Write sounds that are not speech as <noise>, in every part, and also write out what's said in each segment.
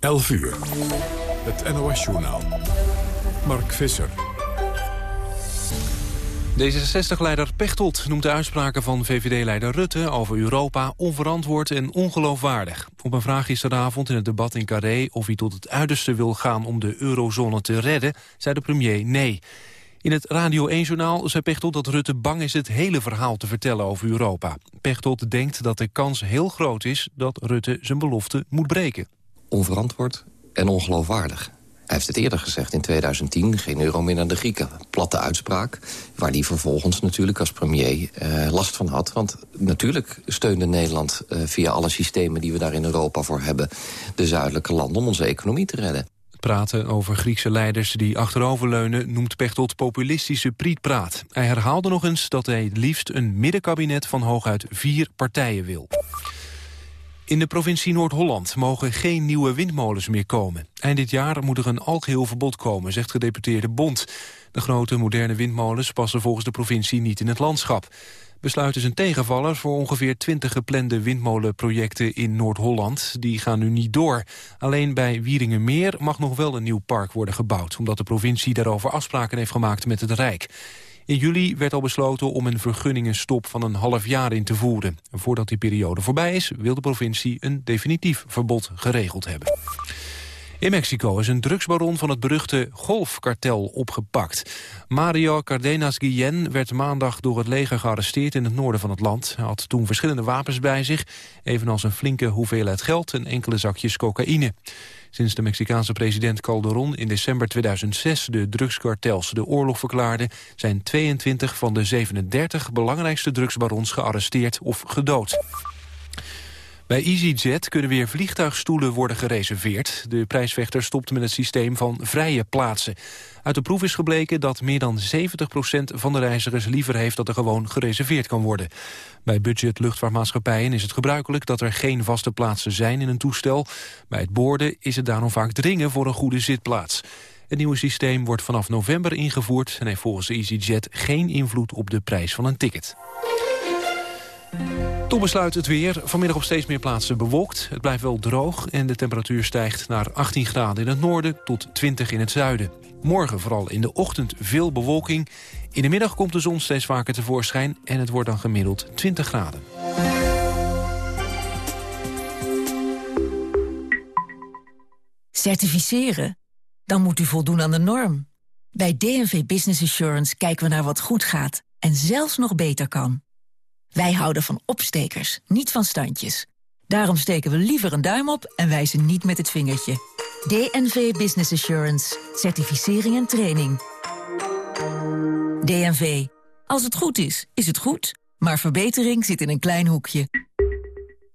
11 uur. Het NOS-journaal. Mark Visser. D66-leider Pechtold noemt de uitspraken van VVD-leider Rutte over Europa onverantwoord en ongeloofwaardig. Op een vraag gisteravond in het debat in Carré of hij tot het uiterste wil gaan om de eurozone te redden, zei de premier nee. In het Radio 1-journaal zei Pechtold dat Rutte bang is het hele verhaal te vertellen over Europa. Pechtold denkt dat de kans heel groot is dat Rutte zijn belofte moet breken. Onverantwoord en ongeloofwaardig. Hij heeft het eerder gezegd, in 2010, geen euro meer naar de Grieken. Platte uitspraak, waar hij vervolgens natuurlijk als premier eh, last van had. Want natuurlijk steunde Nederland eh, via alle systemen die we daar in Europa voor hebben... de zuidelijke landen om onze economie te redden. Praten over Griekse leiders die achteroverleunen noemt Pechtold populistische prietpraat. Hij herhaalde nog eens dat hij liefst een middenkabinet van hooguit vier partijen wil. In de provincie Noord-Holland mogen geen nieuwe windmolens meer komen. Eind dit jaar moet er een algeheel verbod komen, zegt gedeputeerde Bond. De grote moderne windmolens passen volgens de provincie niet in het landschap. Besluit is een tegenvaller voor ongeveer 20 geplande windmolenprojecten in Noord-Holland. Die gaan nu niet door. Alleen bij Wieringenmeer mag nog wel een nieuw park worden gebouwd... omdat de provincie daarover afspraken heeft gemaakt met het Rijk. In juli werd al besloten om een vergunningenstop van een half jaar in te voeren. voordat die periode voorbij is, wil de provincie een definitief verbod geregeld hebben. In Mexico is een drugsbaron van het beruchte golfkartel opgepakt. Mario Cardenas Guillen werd maandag door het leger gearresteerd in het noorden van het land. Hij had toen verschillende wapens bij zich, evenals een flinke hoeveelheid geld en enkele zakjes cocaïne. Sinds de Mexicaanse president Calderon in december 2006 de drugskartels de oorlog verklaarde... zijn 22 van de 37 belangrijkste drugsbarons gearresteerd of gedood. Bij EasyJet kunnen weer vliegtuigstoelen worden gereserveerd. De prijsvechter stopt met het systeem van vrije plaatsen. Uit de proef is gebleken dat meer dan 70% van de reizigers liever heeft dat er gewoon gereserveerd kan worden. Bij budget luchtvaartmaatschappijen is het gebruikelijk dat er geen vaste plaatsen zijn in een toestel. Bij het boorden is het daarom vaak dringen voor een goede zitplaats. Het nieuwe systeem wordt vanaf november ingevoerd en heeft volgens EasyJet geen invloed op de prijs van een ticket. Toen besluit het weer. Vanmiddag op steeds meer plaatsen bewolkt. Het blijft wel droog en de temperatuur stijgt naar 18 graden in het noorden tot 20 in het zuiden. Morgen vooral in de ochtend veel bewolking. In de middag komt de zon steeds vaker tevoorschijn en het wordt dan gemiddeld 20 graden. Certificeren? Dan moet u voldoen aan de norm. Bij DNV Business Assurance kijken we naar wat goed gaat en zelfs nog beter kan. Wij houden van opstekers, niet van standjes. Daarom steken we liever een duim op en wijzen niet met het vingertje. DNV Business Assurance. Certificering en training. DNV. Als het goed is, is het goed. Maar verbetering zit in een klein hoekje.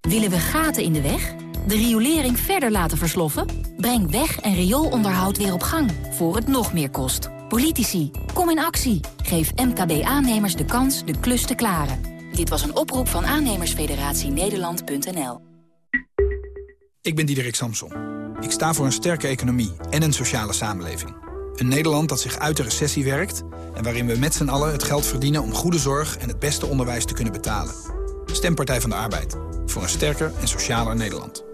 Willen we gaten in de weg? De riolering verder laten versloffen? Breng weg- en rioolonderhoud weer op gang, voor het nog meer kost. Politici, kom in actie. Geef MKB-aannemers de kans de klus te klaren. Dit was een oproep van aannemersfederatie Nederland.nl. Ik ben Diederik Samson. Ik sta voor een sterke economie en een sociale samenleving. Een Nederland dat zich uit de recessie werkt... en waarin we met z'n allen het geld verdienen om goede zorg... en het beste onderwijs te kunnen betalen. Stempartij van de Arbeid. Voor een sterker en socialer Nederland.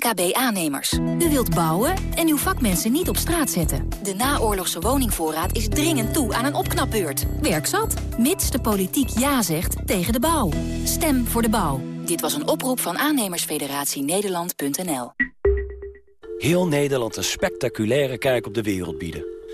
MKB-aannemers. U wilt bouwen en uw vakmensen niet op straat zetten. De naoorlogse woningvoorraad is dringend toe aan een opknapbeurt. Werk zat, mits de politiek ja zegt tegen de bouw. Stem voor de bouw. Dit was een oproep van aannemersfederatie Nederland.nl. Heel Nederland een spectaculaire kijk op de wereld bieden.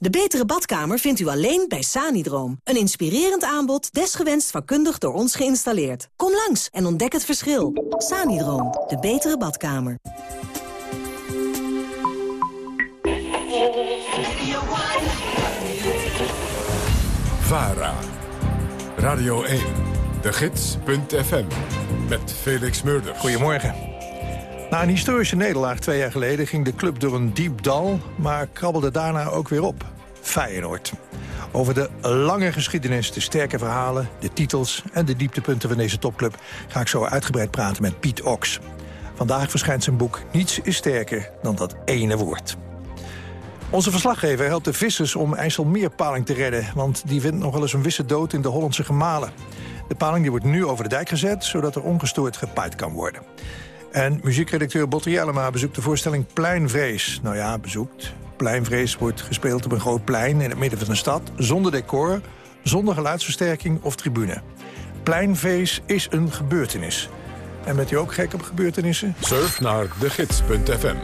De betere badkamer vindt u alleen bij Sanidroom. Een inspirerend aanbod, desgewenst vakkundig door ons geïnstalleerd. Kom langs en ontdek het verschil. Sanidroom, de betere badkamer. VARA. Radio 1. De Gids.fm. Met Felix Murder. Goedemorgen. Na een historische nederlaag twee jaar geleden ging de club door een diep dal... maar krabbelde daarna ook weer op. Feyenoord. Over de lange geschiedenis, de sterke verhalen, de titels... en de dieptepunten van deze topclub ga ik zo uitgebreid praten met Piet Ox. Vandaag verschijnt zijn boek Niets is sterker dan dat ene woord. Onze verslaggever helpt de vissers om IJsselmeerpaling te redden... want die vindt nog wel eens een wisse dood in de Hollandse gemalen. De paling die wordt nu over de dijk gezet... zodat er ongestoord gepaaid kan worden. En muziekredacteur Botte Jellema bezoekt de voorstelling Pleinvrees. Nou ja, bezoekt. Pleinvrees wordt gespeeld op een groot plein in het midden van de stad... zonder decor, zonder geluidsversterking of tribune. Pleinvrees is een gebeurtenis. En bent u ook gek op gebeurtenissen? Surf naar degids.fm.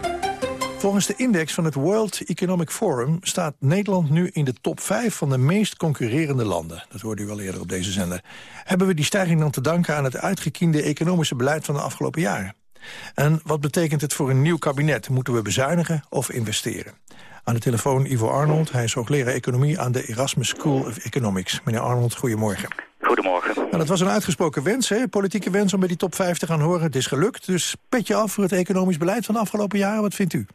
Volgens de index van het World Economic Forum staat Nederland nu in de top 5 van de meest concurrerende landen. Dat hoorde u al eerder op deze zender. Hebben we die stijging dan te danken aan het uitgekiende economische beleid van de afgelopen jaren? En wat betekent het voor een nieuw kabinet? Moeten we bezuinigen of investeren? Aan de telefoon Ivo Arnold. Hij is hoogleraar economie aan de Erasmus School of Economics. Meneer Arnold, goedemorgen. Goedemorgen. Nou, dat was een uitgesproken wens, hè? politieke wens om bij die top 5 te gaan horen. Het is gelukt, dus petje af voor het economisch beleid van de afgelopen jaren. Wat vindt u?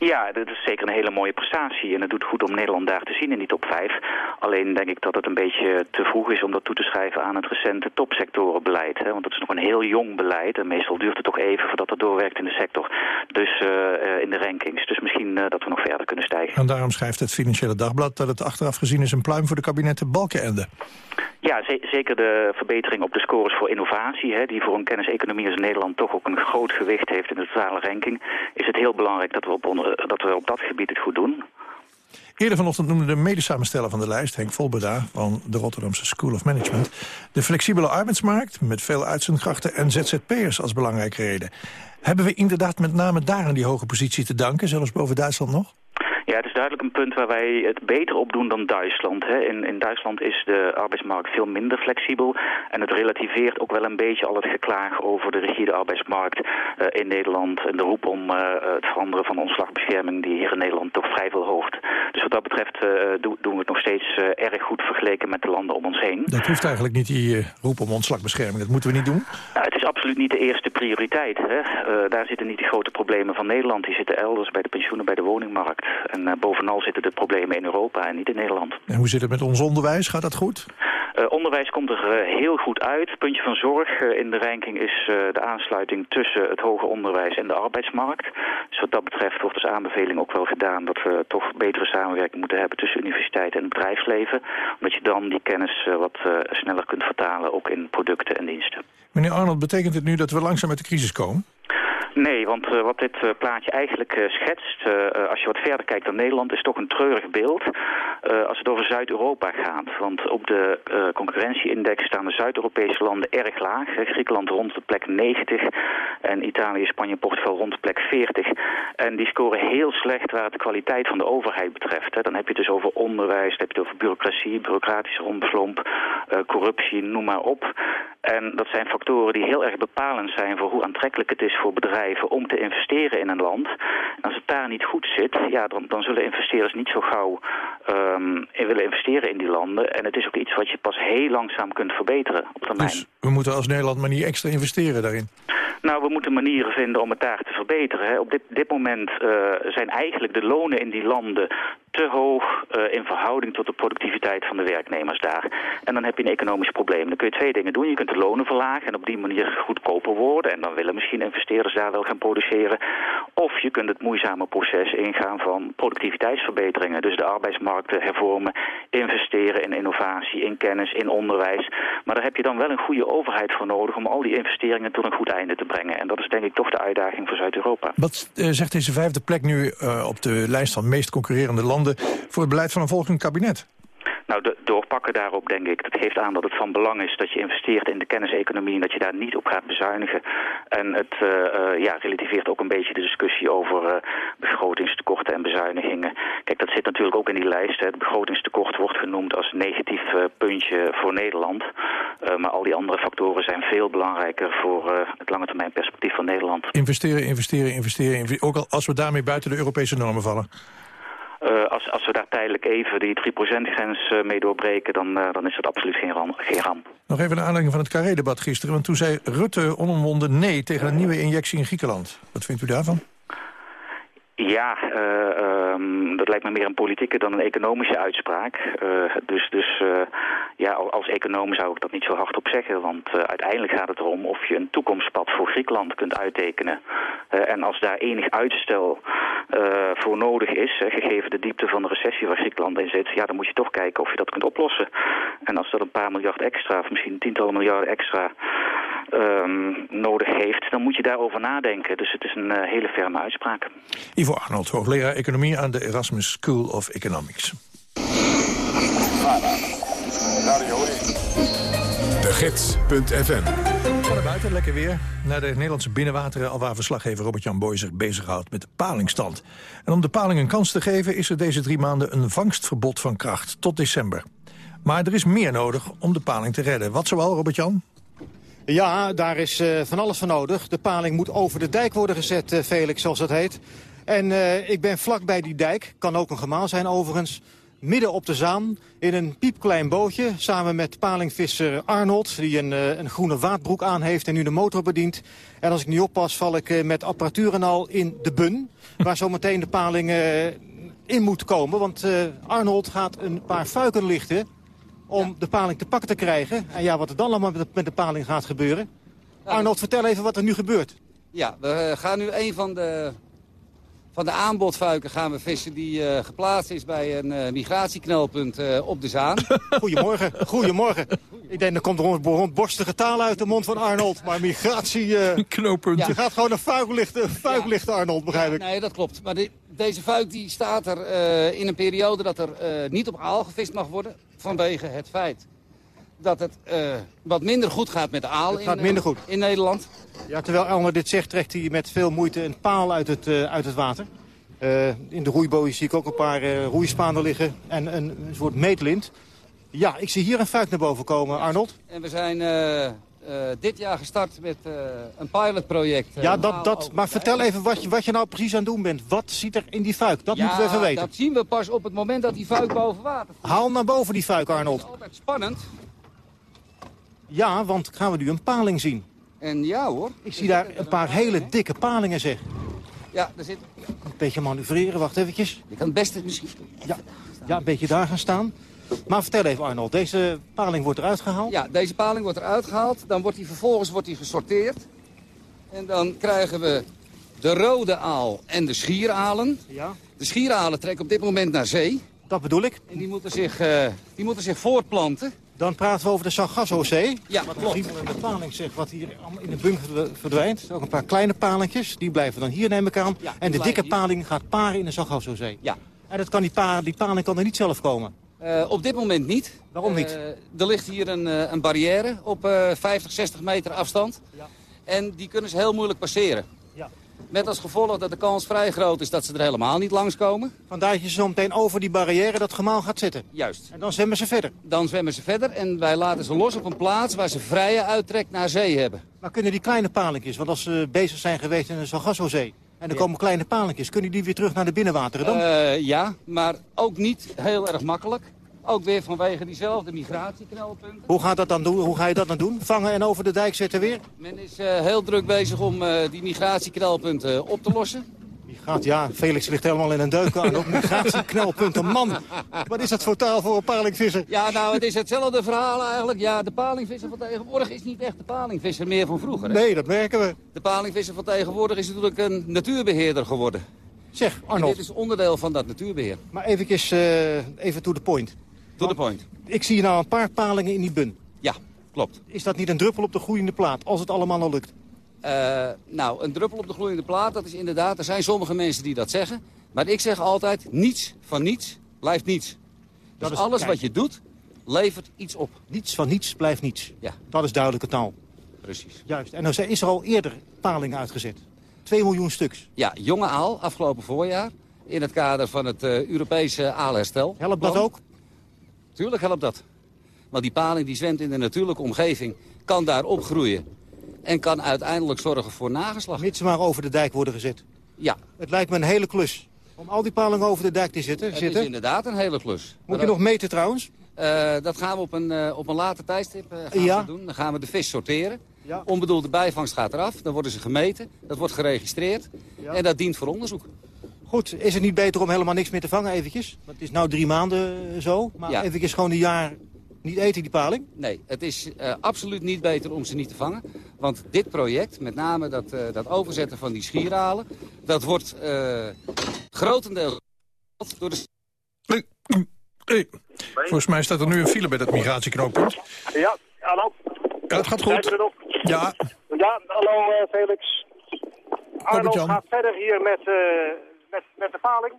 Ja, dat is zeker een hele mooie prestatie. En het doet goed om Nederland daar te zien in die top 5. Alleen denk ik dat het een beetje te vroeg is om dat toe te schrijven aan het recente topsectorenbeleid. Hè? Want dat is nog een heel jong beleid. En meestal duurt het toch even voordat het doorwerkt in de sector. Dus uh, in de rankings. Dus misschien uh, dat we nog verder kunnen stijgen. En daarom schrijft het Financiële Dagblad dat het achteraf gezien is een pluim voor de kabinetten Balkenende. Ja, zeker de verbetering op de scores voor innovatie, hè, die voor een kenniseconomie als Nederland toch ook een groot gewicht heeft in de totale ranking, is het heel belangrijk dat we op, dat, we op dat gebied het goed doen. Eerder vanochtend noemde de medesamensteller van de lijst, Henk Volberda van de Rotterdamse School of Management, de flexibele arbeidsmarkt met veel uitzendkrachten en ZZP'ers als belangrijke reden. Hebben we inderdaad met name daar aan die hoge positie te danken, zelfs boven Duitsland nog? Ja, het is duidelijk een punt waar wij het beter op doen dan Duitsland. Hè. In, in Duitsland is de arbeidsmarkt veel minder flexibel. En het relativeert ook wel een beetje al het geklaag over de rigide arbeidsmarkt uh, in Nederland. En de roep om uh, het veranderen van ontslagbescherming die hier in Nederland toch vrij veel hoogt. Dus wat dat betreft uh, do, doen we het nog steeds erg goed vergeleken met de landen om ons heen. Dat hoeft eigenlijk niet, die roep om ontslagbescherming. Dat moeten we niet doen? Nou, het is absoluut niet de eerste prioriteit. Hè. daar zitten niet de grote problemen van Nederland. Die zitten elders bij de pensioenen, bij de woningmarkt. En uh, bovenal zitten de problemen in Europa en niet in Nederland. En hoe zit het met ons onderwijs? Gaat dat goed? Uh, onderwijs komt er uh, heel goed uit. Puntje van zorg in de ranking is de aansluiting tussen het hoger onderwijs en de arbeidsmarkt. Dus wat dat betreft wordt als aanbeveling ook wel gedaan dat we toch betere samenwerking moeten hebben tussen universiteit en het bedrijfsleven. Omdat je dan die kennis wat sneller kunt vertalen ook in producten en diensten. Meneer Arnold, betekent het nu dat we langzaam uit de crisis komen? Nee, want uh, wat dit uh, plaatje eigenlijk uh, schetst, als je wat verder kijkt dan Nederland, is toch een treurig beeld als het over Zuid-Europa gaat. Want op de concurrentieindex staan de Zuid-Europese landen erg laag. Griekenland rond de plek 90 en Italië, Spanje Portugal rond de plek 40. En die scoren heel slecht waar het kwaliteit van de overheid betreft. Hè. Dan heb je het dus over onderwijs, dan heb je het over bureaucratie, bureaucratische rompslomp, corruptie, noem maar op. En dat zijn factoren die heel erg bepalend zijn voor hoe aantrekkelijk het is voor bedrijven om te investeren in een land. En als het daar niet goed zit, ja, dan, dan zullen investeerders niet zo gauw um, in willen investeren in die landen. En het is ook iets wat je pas heel langzaam kunt verbeteren op termijn. Dus we moeten als Nederland maar niet extra investeren daarin? Nou, we moeten manieren vinden om het daar te verbeteren. Hè. Op dit, dit moment uh, zijn eigenlijk de lonen in die landen te hoog uh, in verhouding tot de productiviteit van de werknemers daar. En dan heb je een economisch probleem. Dan kun je twee dingen doen. Je kunt de lonen verlagen en op die manier goedkoper worden. En dan willen misschien investeerders daar wel gaan produceren. Of je kunt het moeizame proces ingaan van productiviteitsverbeteringen. Dus de arbeidsmarkten hervormen, investeren in innovatie, in kennis, in onderwijs. Maar daar heb je dan wel een goede overheid voor nodig om al die investeringen tot een goed einde te brengen. En dat is denk ik toch de uitdaging voor Zuid-Europa. Wat uh, zegt deze vijfde plek nu uh, op de lijst van meest concurrerende landen voor het beleid van een volgend kabinet? Nou, de, doorpakken daarop denk ik, dat geeft aan dat het van belang is dat je investeert in de kenniseconomie en dat je daar niet op gaat bezuinigen. En het uh, uh, ja, relativeert ook een beetje de discussie over uh, begrotingstekorten en bezuinigingen. Kijk, dat zit natuurlijk ook in die lijst. Hè. Het begrotingstekort wordt genoemd als negatief puntje voor Nederland. maar al die andere factoren zijn veel belangrijker voor het lange termijn perspectief van Nederland. Investeren, investeren, investeren. Ook al als we daarmee buiten de Europese normen vallen. Uh, als, als we daar tijdelijk even die 3%-grens uh, mee doorbreken... Dan, uh, dan is dat absoluut geen, ram, geen ramp. Nog even een aanleiding van het Carré-debat gisteren. Want toen zei Rutte onomwonden nee tegen een nieuwe injectie in Griekenland. Wat vindt u daarvan? Ja, uh, um, dat lijkt me meer een politieke dan een economische uitspraak. Uh, dus dus uh, ja, als econoom zou ik dat niet zo hard op zeggen. Want uiteindelijk gaat het erom of je een toekomstpad voor Griekenland kunt uittekenen. en als daar enig uitstel voor nodig is, gegeven de diepte van de recessie waar Griekenland in zit... ja, dan moet je toch kijken of je dat kunt oplossen. En als dat een paar miljard extra, of misschien tientallen miljarden extra... Um, nodig heeft, dan moet je daarover nadenken. Dus het is een hele ferme uitspraak. Arnold, hoogleraar economie aan de Erasmus School of Economics. De Gids.fm Van de buiten, lekker weer. Naar de Nederlandse binnenwateren... alwaar verslaggever Robert-Jan Boy zich bezighoudt met de palingstand. En om de paling een kans te geven... is er deze drie maanden een vangstverbod van kracht tot december. Maar er is meer nodig om de paling te redden. Wat zoal, Robert-Jan? Ja, daar is uh, van alles voor nodig. De paling moet over de dijk worden gezet, uh, Felix, zoals dat heet. En uh, ik ben vlak bij die dijk, kan ook een gemaal zijn overigens... midden op de Zaan, in een piepklein bootje... samen met palingvisser Arnold, die een, uh, een groene waadbroek aan heeft... en nu de motor bedient. En als ik niet oppas, val ik uh, met apparatuur en al in de bun... waar zometeen de paling in moet komen. Want Arnold gaat een paar fuiken lichten om ja. de paling te pakken te krijgen. En ja, wat er dan allemaal met de, met de paling gaat gebeuren. Arnold, vertel even wat er nu gebeurt. Ja, we gaan nu een van de van de aanbodfuiken gaan we vissen die uh, geplaatst is bij een uh, migratieknelpunt uh, op de Zaan. <laughs> Goedemorgen, goedemorgen. Ik denk, er komt er rondborstige taal uit de mond van Arnold. Maar migratieknooppunt. <laughs> Ja. Je gaat gewoon een fuik lichten, fuik lichten Arnold, begrijp ik. Ja, nee, dat klopt. Maar de, deze fuik die staat er in een periode dat er niet op aal gevist mag worden. Vanwege het feit dat het wat minder goed gaat met de aal het gaat in, minder goed. in Nederland. Ja, terwijl Elmer dit zegt, trekt hij met veel moeite een paal uit het, uh, uit het water. Uh, in de roeibootjes zie ik ook een paar roeispanen liggen en een, een, soort meetlint. Ja, ik zie hier een fuik naar boven komen, Arnold. En we zijn dit jaar gestart met een pilotproject. ja, dat, dat, maar vertel even wat je, wat je nou precies aan het doen bent. Wat zit er in die fuik? Dat ja, moeten we even weten. dat zien we pas op het moment dat die fuik boven water. Haal naar boven die fuik, Arnold. Dat is altijd spannend. Ja, want gaan we nu een paling zien. En ja hoor. Ik zie daar een paar hele dikke palingen zeg. Ja, daar zit... Een beetje manoeuvreren, wacht eventjes. Je kan het beste misschien... Ja, ja, een beetje daar gaan staan. Maar vertel even Arnold, deze paling wordt eruit gehaald? Ja, deze paling wordt eruit gehaald. Dan wordt die vervolgens wordt die gesorteerd. En dan krijgen we de rode aal en de schieralen. Ja. De schieralen trekken op dit moment naar zee. Dat bedoel ik. En die moeten zich, uh, die moeten zich voortplanten. Dan praten we over de Sargasso-zee. Ja, wat klopt. Wat de paling zegt, wat hier in de bunker verdwijnt. Ook een paar kleine palingjes, die blijven dan hier neem ik aan. Ja, en de dikke hier. paling gaat paren in de Sargasso-zee. Ja. En dat kan die, pa die paling kan er niet zelf komen. Uh, op dit moment niet. Waarom niet? Uh, er ligt hier een, uh, een barrière op 50, 60 meter afstand. Ja. En die kunnen ze heel moeilijk passeren. Met als gevolg dat de kans vrij groot is dat ze er helemaal niet langskomen. Vandaar dat je zo meteen over die barrière dat gemaal gaat zitten. Juist. En dan zwemmen ze verder. Dan zwemmen ze verder en wij laten ze los op een plaats waar ze vrije uittrek naar zee hebben. Maar kunnen die kleine palingjes, want als ze bezig zijn geweest in de Sargasso-zee... en er Ja. komen kleine palingjes, kunnen die weer terug naar de binnenwateren dan? Uh, ja, maar ook niet heel erg makkelijk. Ook weer vanwege diezelfde migratieknelpunten. Hoe, gaat dat dan doen? Hoe ga je dat dan doen? Vangen en over de dijk zetten weer? Men is uh, heel druk bezig om uh, die migratieknelpunten op te lossen. Die gaat, ja, Felix ligt helemaal in een deuk aan. Ook migratieknelpunten. Man, wat is dat voor taal voor een palingvisser? Ja, nou, het is hetzelfde verhaal eigenlijk. Ja, de palingvisser van tegenwoordig is niet echt de palingvisser meer van vroeger. Hè? Nee, dat merken we. De palingvisser van tegenwoordig is natuurlijk een natuurbeheerder geworden. Zeg, En Arnold, dit is onderdeel van dat natuurbeheer. maar eventjes, uh, even to the point. To the point. Ik zie nou een paar palingen in die bun. Ja, klopt. Is dat niet een druppel op de groeiende plaat, als het allemaal al lukt? Uh, nou, een druppel op de gloeiende plaat, dat is inderdaad... Er zijn sommige mensen die dat zeggen. Maar ik zeg altijd, niets van niets blijft niets. Dus Dat is- alles kijk. wat je doet, levert iets op. Niets van niets blijft niets. Ja, Dat is duidelijke taal. precies. Juist. En er is er al eerder palingen uitgezet. 2 miljoen stuks. Ja, jonge aal, afgelopen voorjaar. In het kader van het uh, Europese aalherstel. Helpt dat ook? Tuurlijk helpt dat. Want die paling die zwemt in de natuurlijke omgeving, kan daar opgroeien. En kan uiteindelijk zorgen voor nageslag. Mits ze maar over de dijk worden gezet. Ja, Het lijkt me een hele klus. Om al die palingen over de dijk te zitten. het is zitten. inderdaad een hele klus. Moet Maar je nog meten trouwens? Eh, dat gaan we op een, eh, op een later tijdstip eh, gaan Ja. we doen. Dan gaan we de vis sorteren. Ja. Onbedoelde bijvangst gaat eraf. Dan worden ze gemeten. Dat wordt geregistreerd. Ja. En dat dient voor onderzoek. Goed, is het niet beter om helemaal niks meer te vangen eventjes? Want het is nu drie maanden eh, zo, maar Ja. eventjes gewoon een jaar niet eten, die paling? Nee, het is eh, absoluut niet beter om ze niet te vangen. Want dit project, met name dat, eh, dat overzetten van die schierhalen... dat wordt eh grotendeels door de... Hey, Volgens mij staat er nu een file bij dat migratieknooppunt. Ja, hallo. Ja, het gaat goed. Ja, Ja, hallo Felix. Albert-Jan. gaat verder hier met, eh, met, met de paling.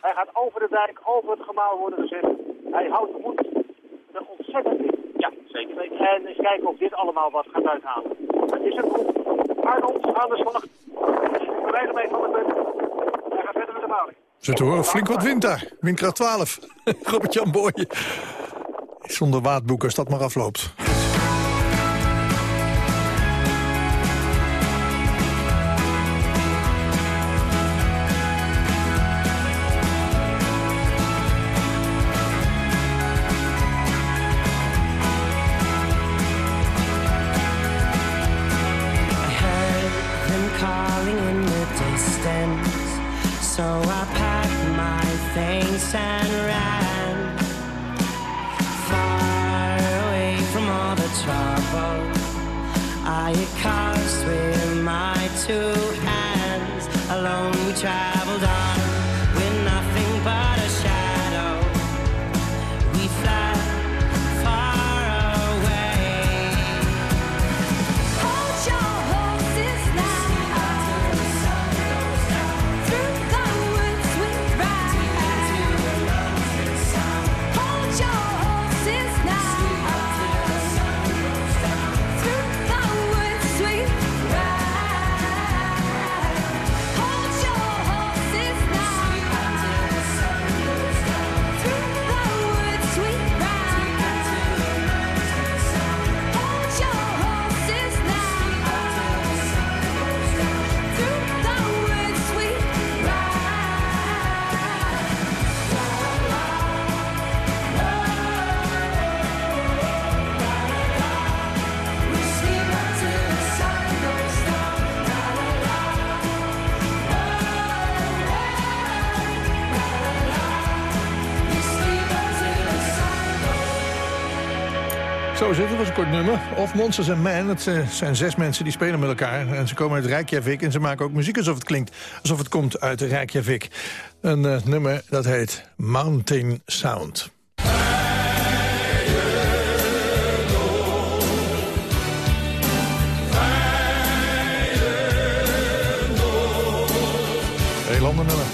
Hij gaat over de dijk, over het gemaal worden gezet. Hij houdt de moed er ontzettend in. Ja, zeker weten. En eens kijken of dit allemaal wat gaat uithalen. Het is een goed. Arnold aan de slag. We rijden mee van de punt. Hij gaat verder met de paling. Zo te horen, flink wat wind daar. Windkracht 12. <laughs> Robert-Jan Boy. Zonder waadboek als dat maar afloopt. Was een kort nummer. Of Monsters and Men, het eh, zijn zes mensen die spelen met elkaar. En ze komen uit Reykjavik en ze maken ook muziek alsof het klinkt. Alsof het komt uit Reykjavik. Een eh, nummer dat heet Mountain Sound. Heel ander nummer.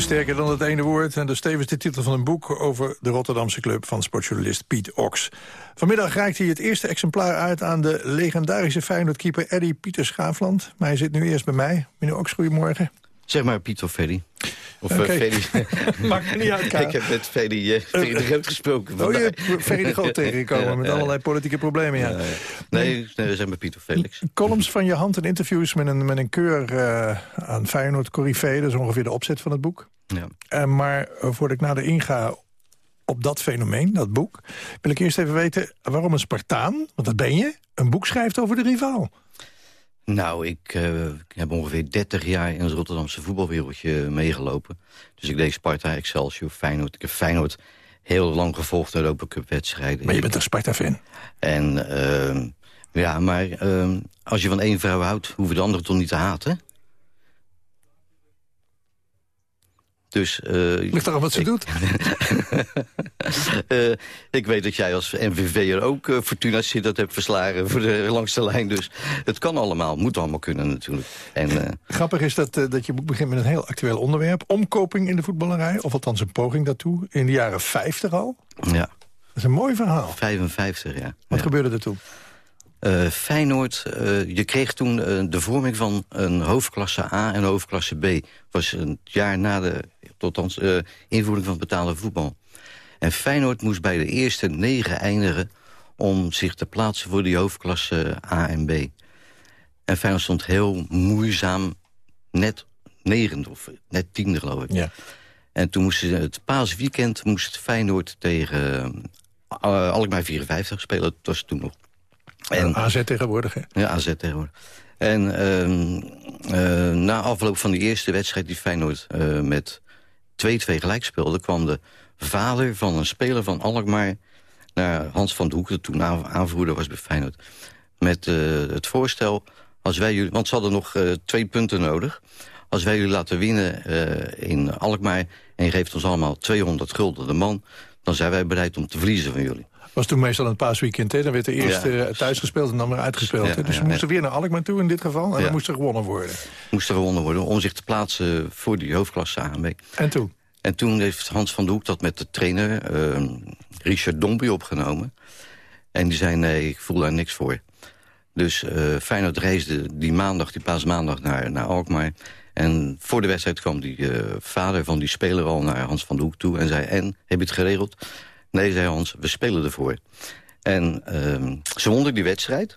Sterker dan het ene woord. En dus tevens de titel van een boek over de Rotterdamse club van sportjournalist Piet Ox. Vanmiddag reikt hij het eerste exemplaar uit aan de legendarische Feyenoord-keeper Eddie Pieter Schaafland. Maar hij zit nu eerst bij mij. Meneer Ox, goedemorgen. Zeg maar Piet of Ferry. Of eh, Oké. Ferry. <laughs> Maakt er niet uit. Ik heb met Ferry, eh, Ferry de Groot gesproken. Oh, je vandaag. hebt Ferry de Groot <laughs> tegengekomen met allerlei politieke problemen. Ja. Nee, nee, we zijn bij Piet of Felix. Columns van je hand en interviews met een, met een keur eh, aan Feyenoord Corrivee. Dat is ongeveer de opzet van het boek. Ja. Eh, maar eh, voordat ik nader inga op dat fenomeen, dat boek... wil ik eerst even weten waarom een Spartaan, want dat ben je... een boek schrijft over de rivaal. Nou, ik eh, ik heb ongeveer 30 jaar in het Rotterdamse voetbalwereldje meegelopen. Dus ik deed Sparta, Excelsior, Feyenoord. Ik heb Feyenoord heel lang gevolgd de Open Cup wedstrijden. Maar je bent een Sparta-fan. En ehm, ja, maar ehm, als je van één vrouw houdt, hoeven de anderen toch niet te haten? Dus, eh, Ligt eraan wat ze ik- doet. <laughs> Eh, ik weet dat jij als NVV'er ook eh, Fortuna Sittard hebt verslagen voor de langste lijn. Dus het kan allemaal, moet allemaal kunnen natuurlijk. En, eh, Grappig is dat, eh, dat je begint met een heel actueel onderwerp. Omkoping in de voetballerij, of althans een poging daartoe. In de jaren 50 al. ja, Dat is een mooi verhaal. 55, ja. Wat Ja. gebeurde er toen? Eh, Feyenoord, eh, je kreeg toen eh, de vorming van een hoofdklasse A en hoofdklasse B. was een jaar na de althans, eh, invoering van het betaalde voetbal. En Feyenoord moest bij de eerste negen eindigen... om zich te plaatsen voor die hoofdklasse A en B. En Feyenoord stond heel moeizaam net negende of net tiende, geloof ik. Ja. En toen moesten ze het paasweekend moest Feyenoord tegen uh, Alkmaar 54 spelen. Dat was toen nog. En, AZ tegenwoordig, hè? Ja, AZ tegenwoordig. En uh, uh, na afloop van die eerste wedstrijd die Feyenoord uh, met 2-2 gelijk speelde... kwam de vader van een speler van Alkmaar naar Hans van de Hoek... dat toen aanvoerder was bij Feyenoord... met het voorstel, als wij jullie, want ze hadden nog twee punten nodig... als wij jullie laten winnen in Alkmaar... en je geeft ons allemaal 200 gulden de man... dan zijn wij bereid om te verliezen van jullie was toen meestal een paasweekend. Hè? Dan werd de eerste ja. thuis gespeeld en dan weer uitgespeeld. Ja, dus we moesten weer naar Alkmaar toe in dit geval. En dan moest er gewonnen worden. Moest er gewonnen worden om zich te plaatsen voor die hoofdklasse AMB. En toen? En toen heeft Hans van de Hoek dat met de trainer uh, Richard Dombey opgenomen. En die zei, nee, ik voel daar niks voor. Dus uh, Feyenoord reisde die maandag, die paasmaandag, naar, naar Alkmaar. En voor de wedstrijd kwam die uh, vader van die speler al naar Hans van de Hoek toe... en zei, en, heb je het geregeld? Nee, zei Hans, we spelen ervoor. En uh, ze wonnen die wedstrijd.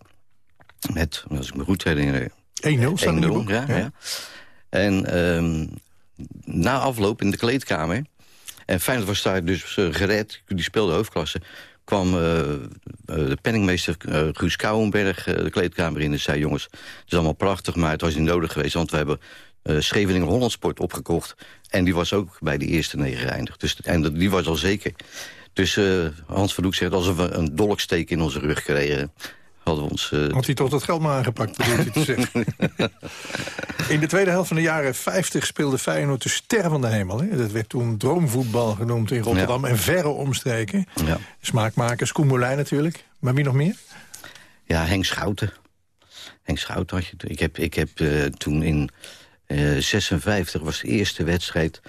Met, als ik me goed herinner... 1-0 1-0, ja, ja. ja. En um, na afloop in de kleedkamer... en Feyenoord was daar dus uh, gered, die speelde hoofdklasse... kwam uh, de penningmeester uh, Guus Kouwenberg de kleedkamer in en zei... jongens, het is allemaal prachtig, maar het was niet nodig geweest... want we hebben Scheveningen Hollandsport opgekocht... en die was ook bij de eerste negen geëindigd. Dus, en die was al zeker. Dus uh, Hans van Doek zegt, als we een dolksteek in onze rug kregen... hadden we ons... Uh... Had hij toch dat geld maar aangepakt, bedoelt te zeggen. <laughs> in de tweede helft van de jaren 50 speelde Feyenoord de ster van de hemel. Hè? Dat werd toen droomvoetbal genoemd in Rotterdam en verre omstreken. Ja. Smaakmakers, Koen natuurlijk. Maar wie nog meer? Ja, Henk Schouten. Henk Schouten had je... Ik heb, ik heb uh, toen in 56 was de eerste wedstrijd...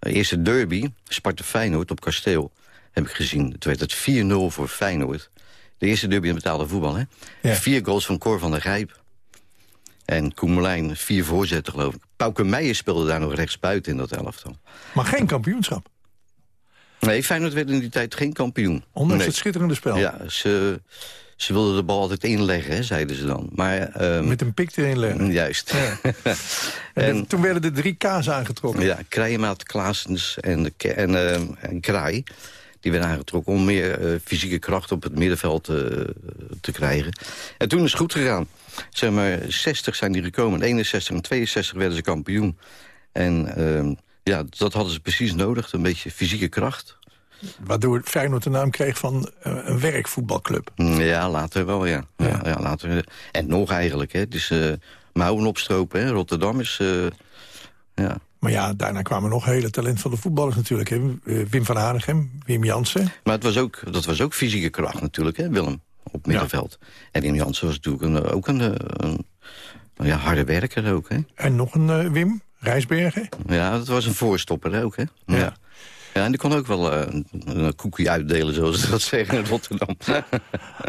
eerste derby, Sparta-Feyenoord op Kasteel heb ik gezien. Het werd het 4-0 voor Feyenoord. De eerste derby in betaalde voetbal, hè? Ja. Vier goals van Cor van der Grijp. En Koemelijn, vier voorzetten, geloof ik. Pauke Meijer speelde daar nog rechtsbuiten in dat elftal. Maar geen kampioenschap? Nee, Feyenoord werd in die tijd geen kampioen. Ondanks nee. het schitterende spel? Ja, ze, ze wilden de bal altijd inleggen, hè, zeiden ze dan. Maar, um, Met een pik erin leggen? <laughs> Juist. Ja. <laughs> en, en, toen werden de drie K's aangetrokken? Ja, Krijemaat, Klaasens en, de, en, uh, en Kraai die werden aangetrokken om meer uh, fysieke kracht op het middenveld uh, te krijgen. En toen is het goed gegaan. Zeg maar, 60 zijn die gekomen, 61 en 62 werden ze kampioen. En uh, ja, dat hadden ze precies nodig, een beetje fysieke kracht. Waardoor Feyenoord de naam kreeg van uh, een werkvoetbalclub. Ja, later wel, ja. ja. ja, ja later. En nog eigenlijk, hè. Dus mouwen opstropen, hè. Rotterdam is... Ja. Maar ja, daarna kwamen nog hele talentvolle voetballers natuurlijk. Hè. Wim van Hanegem, Wim Jansen. Maar het was ook, dat was ook fysieke kracht natuurlijk, hè, Willem, op middenveld. Ja. En Wim Jansen was natuurlijk een, ook een, een, een ja, harde werker ook. Hè. En nog een uh, Wim, Rijsbergen. Ja, dat was een voorstopper ook, hè. Ja. ja. Ja, en die kon ook wel uh, een, koekje uitdelen, zoals ze dat <laughs> zeggen in Rotterdam. <laughs>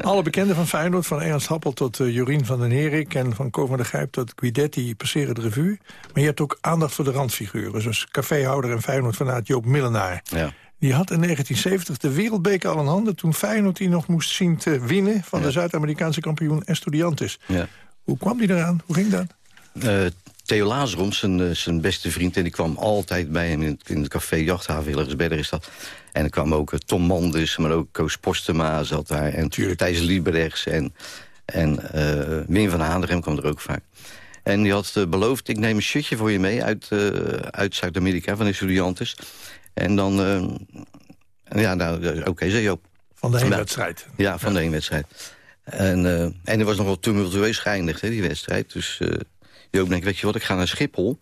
Alle bekenden van Feyenoord, van Ernst Happel tot uh, Jorien van den Herik... en van Ko van der Gijp tot Guidetti passeren de revue. Maar je hebt ook aandacht voor de randfiguren... zoals caféhouder en Feyenoord vanuit Joop Millenaar. Ja. Die had in 1970 de wereldbeker al in handen... toen Feyenoord die nog moest zien te winnen... van ja. de Zuid-Amerikaanse kampioen Estudiantes. Ja. Hoe kwam die eraan? Hoe ging dat? Uh, Theo Lazarom, zijn, zijn beste vriend... en die kwam altijd bij hem in het, in het café Jachthaven, Hillegersberg is dat. En er kwam ook uh, Tom Mandus, maar ook Koos Postema zat daar. En Tuurlijk. Thijs Lieberechts en, en uh, Wim van Hanegem kwam er ook vaak. En die had uh, beloofd, ik neem een shirtje voor je mee uit, uit Zuid-Amerika, van de Estudiantes. En dan, ja, nou, oké, okay, zei Joop. Van de heenwedstrijd. Ja, van ja. de heenwedstrijd. En, en er was nog wel tumultueus geëindigd, hè, die wedstrijd. Dus... Joop denkt, weet je wat, ik ga naar Schiphol...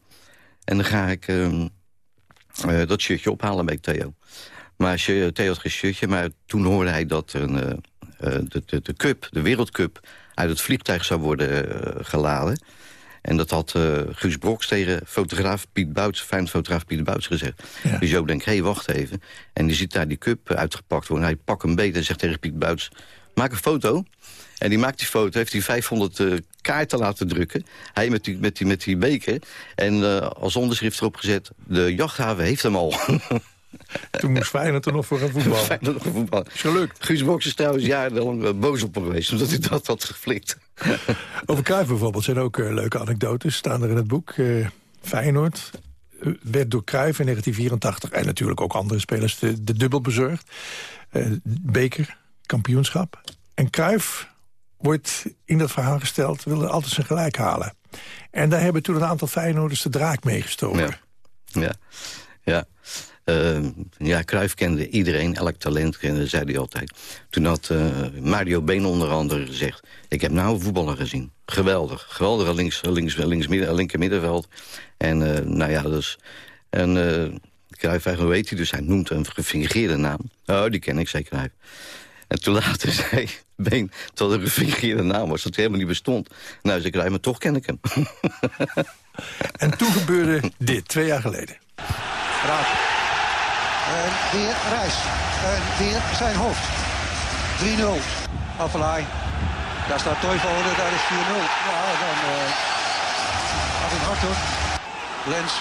en dan ga ik um, uh, dat shirtje ophalen bij Theo. Maar Theo had geen shirtje, maar toen hoorde hij dat een, uh, de, de, de, cup, de wereldcup... uit het vliegtuig zou worden geladen. En dat had Guus Broks tegen fotograaf Piet Bouts, fijn fotograaf Piet Bouts gezegd. Ja. Dus Joop denkt, hé, hey, wacht even. En die ziet daar die cup uitgepakt worden. Hij pakt hem beet en zegt tegen Piet Bouts... maak een foto... En die maakt die foto, heeft hij 500 uh, kaarten laten drukken. Hij met die, met die, met die beker. En uh, als onderschrift erop gezet, de jachthaven heeft hem al. <laughs> Toen moest Feyenoord er nog voor gaan voetballen. Feyenoord nog voetballen. Is gelukt. Guus is trouwens jarenlang uh, boos op geweest, omdat hij dat had geflikt. <laughs> Over Cruijff bijvoorbeeld zijn ook leuke anekdotes, staan er in het boek. Feyenoord eh, werd door Cruijff in 1984... en natuurlijk ook andere spelers de, de dubbel bezorgd. Uh, beker, kampioenschap. En Cruijff wordt in dat verhaal gesteld... wilde altijd zijn gelijk halen. En daar hebben toen een aantal Feyenoorders de draak meegestoken. Ja, ja. ja. Uh, ja, Cruijff kende iedereen, elk talent kende, zei hij altijd. Toen had uh, Mario Been onder andere gezegd... ik heb nou voetballer gezien. Geweldig. Geweldige links, links, links, midden, linker middenveld. En uh, nou ja, dus... En Cruijff, hoe weet hij? Dus hij noemt een gefingeerde naam. Oh, die ken ik zeker, Cruijff. En toen later <laughs> zei Been, tot een gefingeerde naam was... dat helemaal niet bestond. Nou, zei Cruijff, maar toch ken ik hem. <laughs> en toen gebeurde dit, twee jaar geleden. Raak. En weer Reis. En weer zijn hoofd. 3-0. Affelay. Daar staat Toivonen, daar is 4-0. Ja, dan uh, gaat het hard hoor. Lens.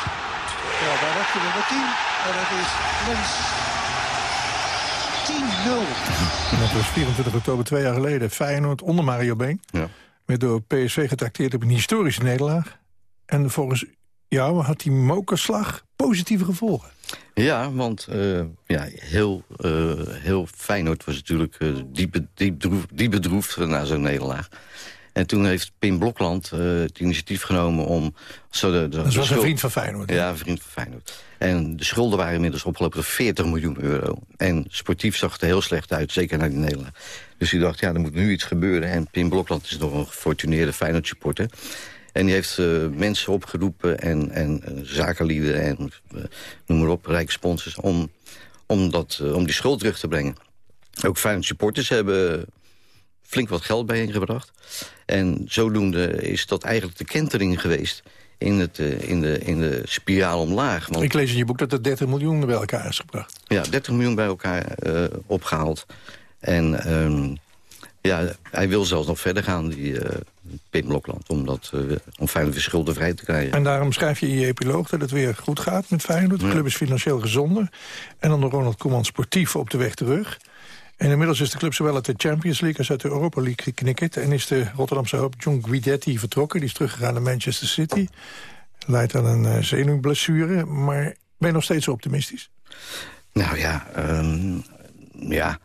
Ja, daar heb je nummer 10. En het is Lens. 10-0. Dat was 24 oktober twee jaar geleden. Feyenoord onder Mario Been. Ja. Werd door PSV getrakteerd op een historische nederlaag. En volgens jou had die mokerslag positieve gevolgen. Ja, want uh, ja, heel, uh, heel Feyenoord was natuurlijk uh, diep, diep, diep bedroefd na zo'n nederlaag. En toen heeft Pim Blokland het initiatief genomen om... Zo de, de, dat was een vriend van Feyenoord. Ja, een vriend van Feyenoord. En de schulden waren inmiddels opgelopen tot 40 miljoen euro. En sportief zag het er heel slecht uit, zeker na die nederlaag. Dus hij dacht, ja, er moet nu iets gebeuren. En Pim Blokland is nog een gefortuneerde Feyenoord supporter. En die heeft uh, mensen opgeroepen en, en uh, zakenlieden en noem maar op, rijke sponsors... om, om, dat, om die schuld terug te brengen. Ook Feyenoord supporters hebben flink wat geld bijeengebracht. En zodoende is dat eigenlijk de kentering geweest in, het, in, de, in de spiraal omlaag. Want, Ik lees in je boek dat er 30 miljoen bij elkaar is gebracht. Ja, 30 miljoen bij elkaar opgehaald. En um, ja, hij wil zelfs nog verder gaan, die uh, Pim Blokland, om, dat, uh, om Feyenoord weer schuldenvrij te krijgen. En daarom schrijf je in je epiloog dat het weer goed gaat met Feyenoord. De club is financieel gezonder. En dan de Ronald Koeman sportief op de weg terug. En inmiddels is de club zowel uit de Champions League als uit de Europa League geknikkerd. En is de Rotterdamse hoop John Guidetti vertrokken. Die is teruggegaan naar Manchester City. Leidt aan een uh, zenuwblessure. Maar ben je nog steeds optimistisch? Nou ja, um, ja...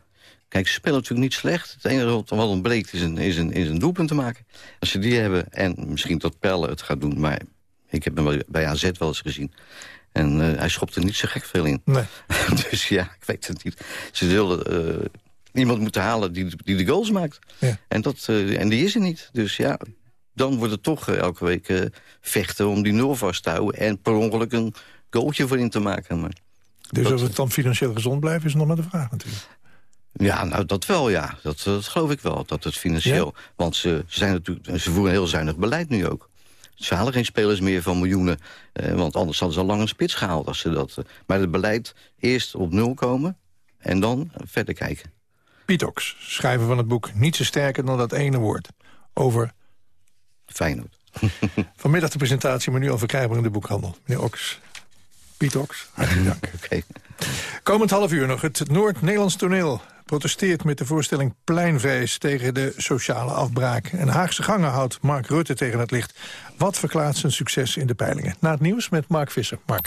Kijk, ze spelen natuurlijk niet slecht. Het enige wat ontbreekt is een, is, een, is een doelpunt te maken. Als ze die hebben, en misschien tot Pelle het gaat doen... maar ik heb hem bij AZ wel eens gezien... En uh, hij schopt er niet zo gek veel in. Nee. <laughs> dus ja, ik weet het niet. Ze zullen uh, iemand moeten halen die, die de goals maakt. Ja. En, dat, uh, en die is er niet. Dus ja, dan wordt het toch elke week vechten om die nul vast te houden... en per ongeluk een goaltje voor in te maken. Maar dus dat, als het dan financieel gezond blijft, is nog maar de vraag natuurlijk. Ja, nou dat wel, ja. Dat, dat geloof ik wel, dat het financieel... Want ze, ze, zijn natuurlijk, ze voeren een heel zuinig beleid nu ook. Ze halen geen spelers meer van miljoenen. Eh, want anders hadden ze al lang een spits gehaald. Als ze dat, eh, maar het beleid eerst op nul komen en dan verder kijken. Piet Ox, schrijver van het boek Niet zo sterker dan dat ene woord. Over... Feyenoord. <laughs> Vanmiddag de presentatie, maar nu al verkrijgbaar in de boekhandel. Meneer Ox, Piet hartelijk dank. <laughs> Oké. Komend half uur nog het Noord-Nederlands toneel protesteert met de voorstelling Pleinvijs tegen de sociale afbraak. En Haagse gangen houdt Mark Rutte tegen het licht. Wat verklaart zijn succes in de peilingen? Na het nieuws met Mark Visser. Mark.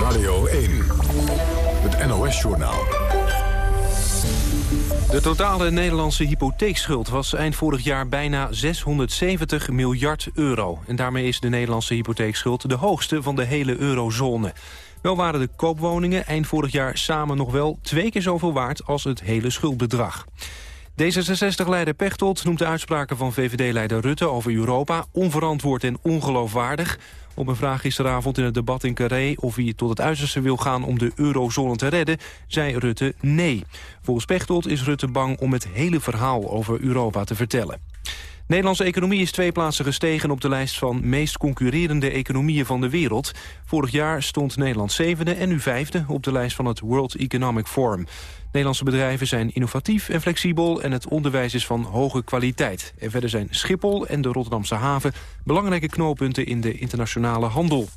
Radio 1, het NOS-journaal. De totale Nederlandse hypotheekschuld was eind vorig jaar bijna 670 miljard euro. En daarmee is de Nederlandse hypotheekschuld de hoogste van de hele eurozone. Wel waren de koopwoningen eind vorig jaar samen nog wel twee keer zoveel waard als het hele schuldbedrag. D66-leider Pechtold noemt de uitspraken van VVD-leider Rutte over Europa onverantwoord en ongeloofwaardig. Op een vraag gisteravond in het debat in Carré of hij tot het uiterste wil gaan om de eurozone te redden, zei Rutte nee. Volgens Pechtold is Rutte bang om het hele verhaal over Europa te vertellen. Nederlandse economie is twee plaatsen gestegen op de lijst van meest concurrerende economieën van de wereld. Vorig jaar stond Nederland zevende en nu vijfde op de lijst van het World Economic Forum. Nederlandse bedrijven zijn innovatief en flexibel en het onderwijs is van hoge kwaliteit. En verder zijn Schiphol en de Rotterdamse haven belangrijke knooppunten in de internationale handel.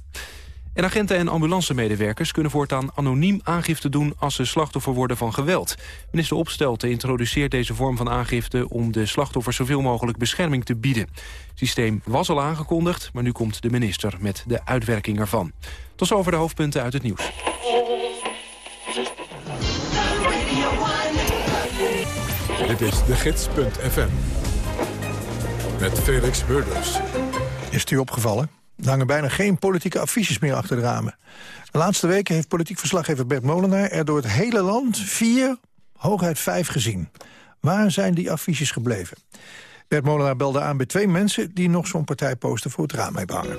En agenten en ambulancemedewerkers kunnen voortaan anoniem aangifte doen als ze slachtoffer worden van geweld. Minister Opstelten introduceert deze vorm van aangifte om de slachtoffers zoveel mogelijk bescherming te bieden. Het systeem was al aangekondigd, maar nu komt de minister met de uitwerking ervan. Tot zover de hoofdpunten uit het nieuws. Dit is de gids.fm. Met Felix Burders. Is het u opgevallen? Er hangen bijna geen politieke affiches meer achter de ramen. De laatste weken heeft politiek verslaggever Bert Molenaar... er door het hele land vier, hooguit vijf gezien. Waar zijn die affiches gebleven? Bert Molenaar belde aan bij twee mensen... die nog zo'n partijposter voor het raam hebben hangen.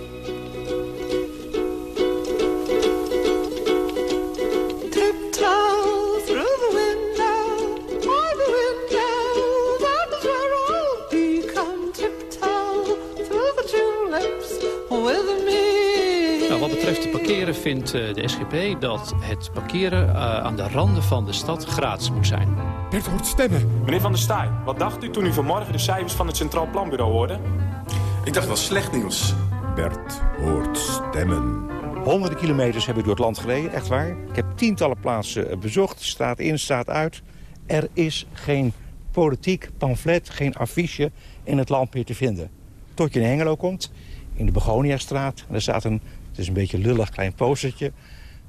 Betreft het parkeren vindt eh, de SGP dat het parkeren eh, aan de randen van de stad gratis moet zijn. Bert hoort stemmen. Meneer Van der Staaij, wat dacht u toen u vanmorgen de cijfers van het Centraal Planbureau hoorde? Ik dacht wel slecht nieuws. Bert hoort stemmen. Honderden kilometers heb ik door het land gereden, echt waar. Ik heb tientallen plaatsen eh, bezocht, straat in, straat uit. Er is geen politiek pamflet, geen affiche in het land meer te vinden. Tot je in Hengelo komt, in de Begoniastraat. En daar staat een, is een beetje lullig klein postertje.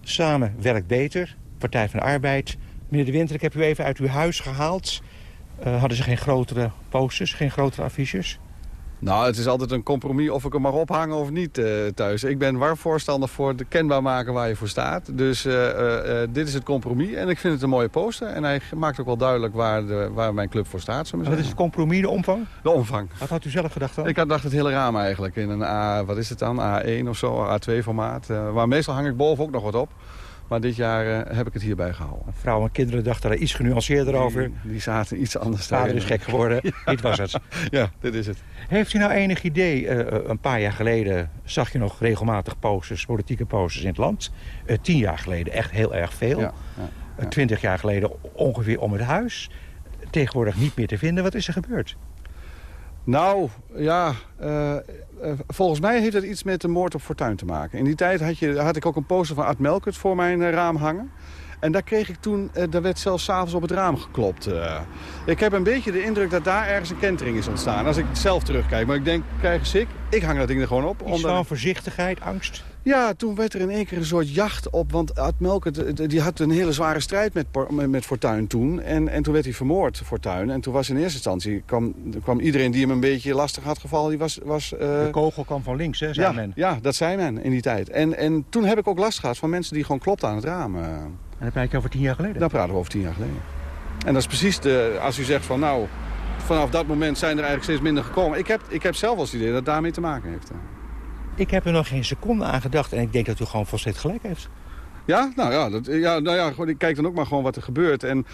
Samen werkt beter, Partij van de Arbeid. Meneer De Winter, ik heb u even uit uw huis gehaald. Eh, hadden ze geen grotere posters, geen grotere affiches? Nou, het is altijd een compromis of ik hem mag ophangen of niet eh, thuis. Ik ben warm voorstander voor het kenbaar maken waar je voor staat. Dus eh, eh, dit is het compromis en ik vind het een mooie poster. En hij maakt ook wel duidelijk waar, de, waar mijn club voor staat. we Wat is het compromis, de omvang? De omvang. Wat had u zelf gedacht dan? Ik had dacht het hele raam eigenlijk in een A, wat is het dan? A1 of zo, A2 formaat. Maar meestal hang ik boven ook nog wat op. Maar dit jaar eh, heb ik het hierbij gehouden. Vrouwen en kinderen dachten daar iets genuanceerder over. Die, zaten iets anders Vader daarin. is gek geworden. <laughs> Dit was het. <laughs> Ja, dit is het. Heeft u nou enig idee, eh, een paar jaar geleden zag je nog regelmatig posters, politieke posters in het land. Eh, tien jaar geleden echt heel erg veel. Ja, Eh, Twintig jaar geleden ongeveer om het huis. Tegenwoordig niet meer te vinden. Wat is er gebeurd? Nou, ja, eh, eh, volgens mij heeft het iets met de moord op Fortuin te maken. In die tijd had, je, had ik ook een poster van Art Melkert voor mijn eh, raam hangen. En daar kreeg ik toen, daar werd zelfs s'avonds op het raam geklopt. ik heb een beetje de indruk dat daar ergens een kentering is ontstaan. Als ik zelf terugkijk. Maar ik denk, krijg ik ik hang dat ding er gewoon op. Iets van voorzichtigheid, angst? Ja, toen werd er in één keer een soort jacht op. Want Art Melkert eh, die had een hele zware strijd met, met, Fortuyn toen. En, en toen werd hij vermoord, Fortuyn. En toen was in eerste instantie... kwam, kwam iedereen die hem een beetje lastig had gevallen... Die was, was, eh, De kogel kwam van links, hè, zei ja, men. ja, dat zei men in die tijd. En, en toen heb ik ook last gehad van mensen die gewoon klopten aan het raam. eh. En dan praat je over tien jaar geleden? Dan praten we over tien jaar geleden. En dat is precies de, als u zegt van nou, vanaf dat moment zijn er eigenlijk steeds minder gekomen. Ik heb, ik heb zelf het idee dat het daarmee te maken heeft. Ik heb er nog geen seconde aan gedacht. En ik denk dat u gewoon volstrekt gelijk heeft. Ja, nou ja, dat, ja, nou ja gewoon, ik kijk dan ook maar gewoon wat er gebeurt. En